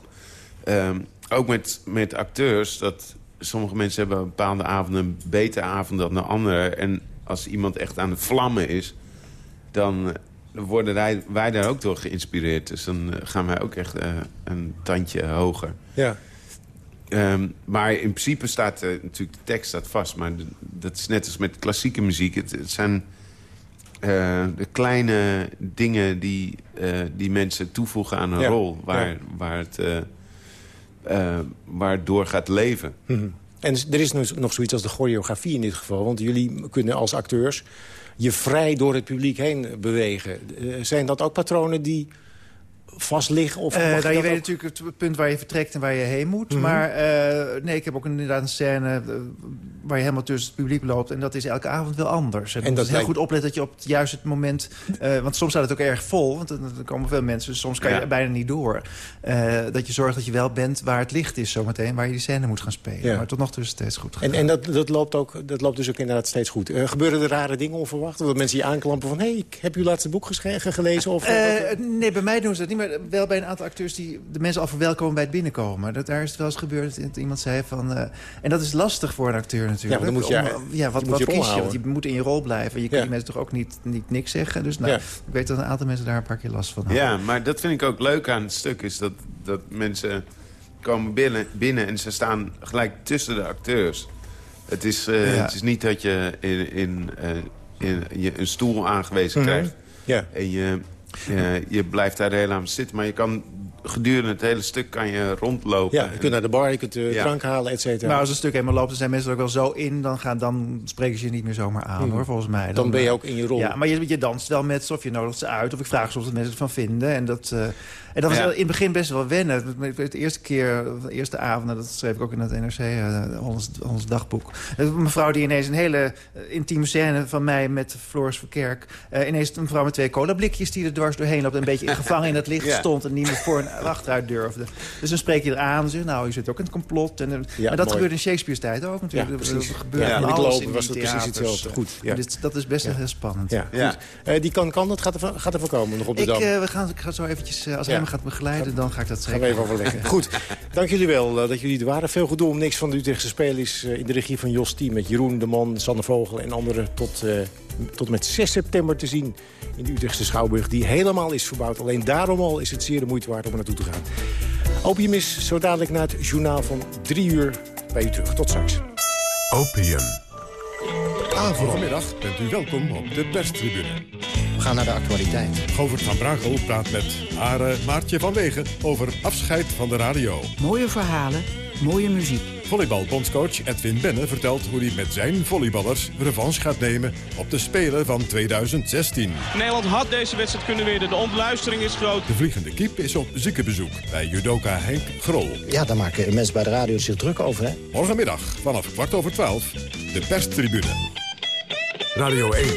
Um, ook met, met acteurs, dat sommige mensen hebben bepaalde avonden een betere avond dan de andere. En als iemand echt aan het vlammen is, dan worden wij, wij daar ook door geïnspireerd. Dus dan gaan wij ook echt uh, een tandje hoger. Ja. Um, maar in principe staat uh, natuurlijk de tekst staat vast. Maar de, dat is net als met klassieke muziek. Het, het zijn uh, de kleine dingen die, die mensen toevoegen aan een ja. rol. Waar, ja. waar het... Uh, waardoor gaat leven. Mm -hmm. En er is nog zoiets als de choreografie in dit geval. Want jullie kunnen als acteurs je vrij door het publiek heen bewegen. Zijn dat ook patronen die vast liggen? Of Uh, nou, je dat weet ook? natuurlijk het punt waar je vertrekt en waar je heen moet. Mhm. Maar eh, nee, ik heb ook inderdaad een scène eh, waar je helemaal tussen het publiek loopt. En dat is elke avond wel anders. En, En dat is heel lijkt- goed opletten dat je op het juiste moment... want soms staat het ook erg vol, want er er komen veel mensen. Dus soms kan je Ja. bijna niet door. Dat je zorgt dat je wel bent waar het licht is zometeen. Waar je die scène moet gaan spelen. Ja. Maar tot nog toe is het steeds goed. En, en dat, dat, loopt ook, dat loopt dus ook inderdaad steeds goed. Gebeuren er rare dingen onverwacht? Dat mensen je aanklampen van... hé, hey, ik heb uw laatste boek gelezen? Of, nee, bij mij doen ze dat niet. Maar wel bij een aantal acteurs die de mensen al verwelkomen bij het binnenkomen. Dat, daar is het wel eens gebeurd dat iemand zei van... eh, en dat is lastig voor een acteur natuurlijk. Ja, moet je- Om, ja, wat, je moet wat je kies. Want je moet in je rol blijven. Je kunt die mensen toch ook niet, niet niks zeggen. Dus nou, Ja. ik weet dat een aantal mensen daar een paar keer last van hebben. Ja, maar dat vind ik ook leuk aan het stuk. Is dat, dat mensen komen binnen, binnen en ze staan gelijk tussen de acteurs. Het is, eh, Ja. het is niet dat je in, in, eh, in, je een stoel aangewezen Mhm. krijgt. Ja. En je, je, je blijft daar heel aan zitten. Maar je kan gedurende het hele stuk kan je rondlopen. ja, je kunt naar de bar, je kunt eh, Ja. drank halen, et cetera. Nou, als een stuk helemaal loopt, dan zijn mensen er ook wel zo in. Dan, gaan, dan spreken ze je niet meer zomaar aan, Mhm. hoor, volgens mij. Dan ben je eh, ook in je rol. Ja, maar je, je danst wel met ze of je nodigt ze uit. Of ik vraag soms wat mensen ervan vinden. En dat, eh, en dat was Ja. in het begin best wel wennen. De eerste keer, de eerste avond, dat schreef ik ook in het NRC, eh, ons, ons dagboek. Een mevrouw die ineens een hele eh, intieme scène van mij met Floris Verkerk... eh, ineens een mevrouw met twee colablikjes die er dwars doorheen loopt... en een beetje gevangen in het licht Ja. stond en niet meer voor en achteruit durfde. Dus dan spreek je eraan zeg nou, je zit ook in het complot. En, maar dat mooi. gebeurde in Shakespeare's tijd ook natuurlijk. Ja, precies. Er gebeurde Ja, alles lopen in was het precies hetzelfde. Goed, ja. Maar dit, dat is best wel heel spannend. Ja, die kan kan, dat gaat er, gaat er van komen nog op de Ik, Dam. we gaan, ik ga zo eventjes, als hij me gaat begeleiden, dan ga ik dat zeker Gaan we even overleggen. Goed, dank jullie wel eh, dat jullie er waren. Veel gedoe om niks van de Utrechtse Spelen is eh, in de regie van Jos Team... met Jeroen de Man, Sander Vogel en anderen tot, eh, tot met 6 september te zien... in de Utrechtse Schouwburg, die helemaal is verbouwd. Alleen daarom al is het zeer de moeite waard om er naartoe te gaan. Opium is zo dadelijk na het journaal van drie uur bij u terug. Tot straks. Opium. Avro. Vanmiddag bent u welkom op de perstribune. We gaan naar de actualiteit. Govert van Brakel praat met haar eh, Maartje van Wegen over afscheid van de radio. Mooie verhalen, mooie muziek. Volleybalbondscoach Edwin Benne vertelt hoe hij met zijn volleyballers revanche gaat nemen op de Spelen van 2016. Nederland had deze wedstrijd kunnen winnen. De ontluistering is groot. De vliegende kip is op ziekenbezoek bij judoka Henk Grol. Ja, daar maken mensen bij de radio zich druk over, hè? Morgenmiddag vanaf kwart over twaalf de perstribune. Radio 1.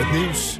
Het nieuws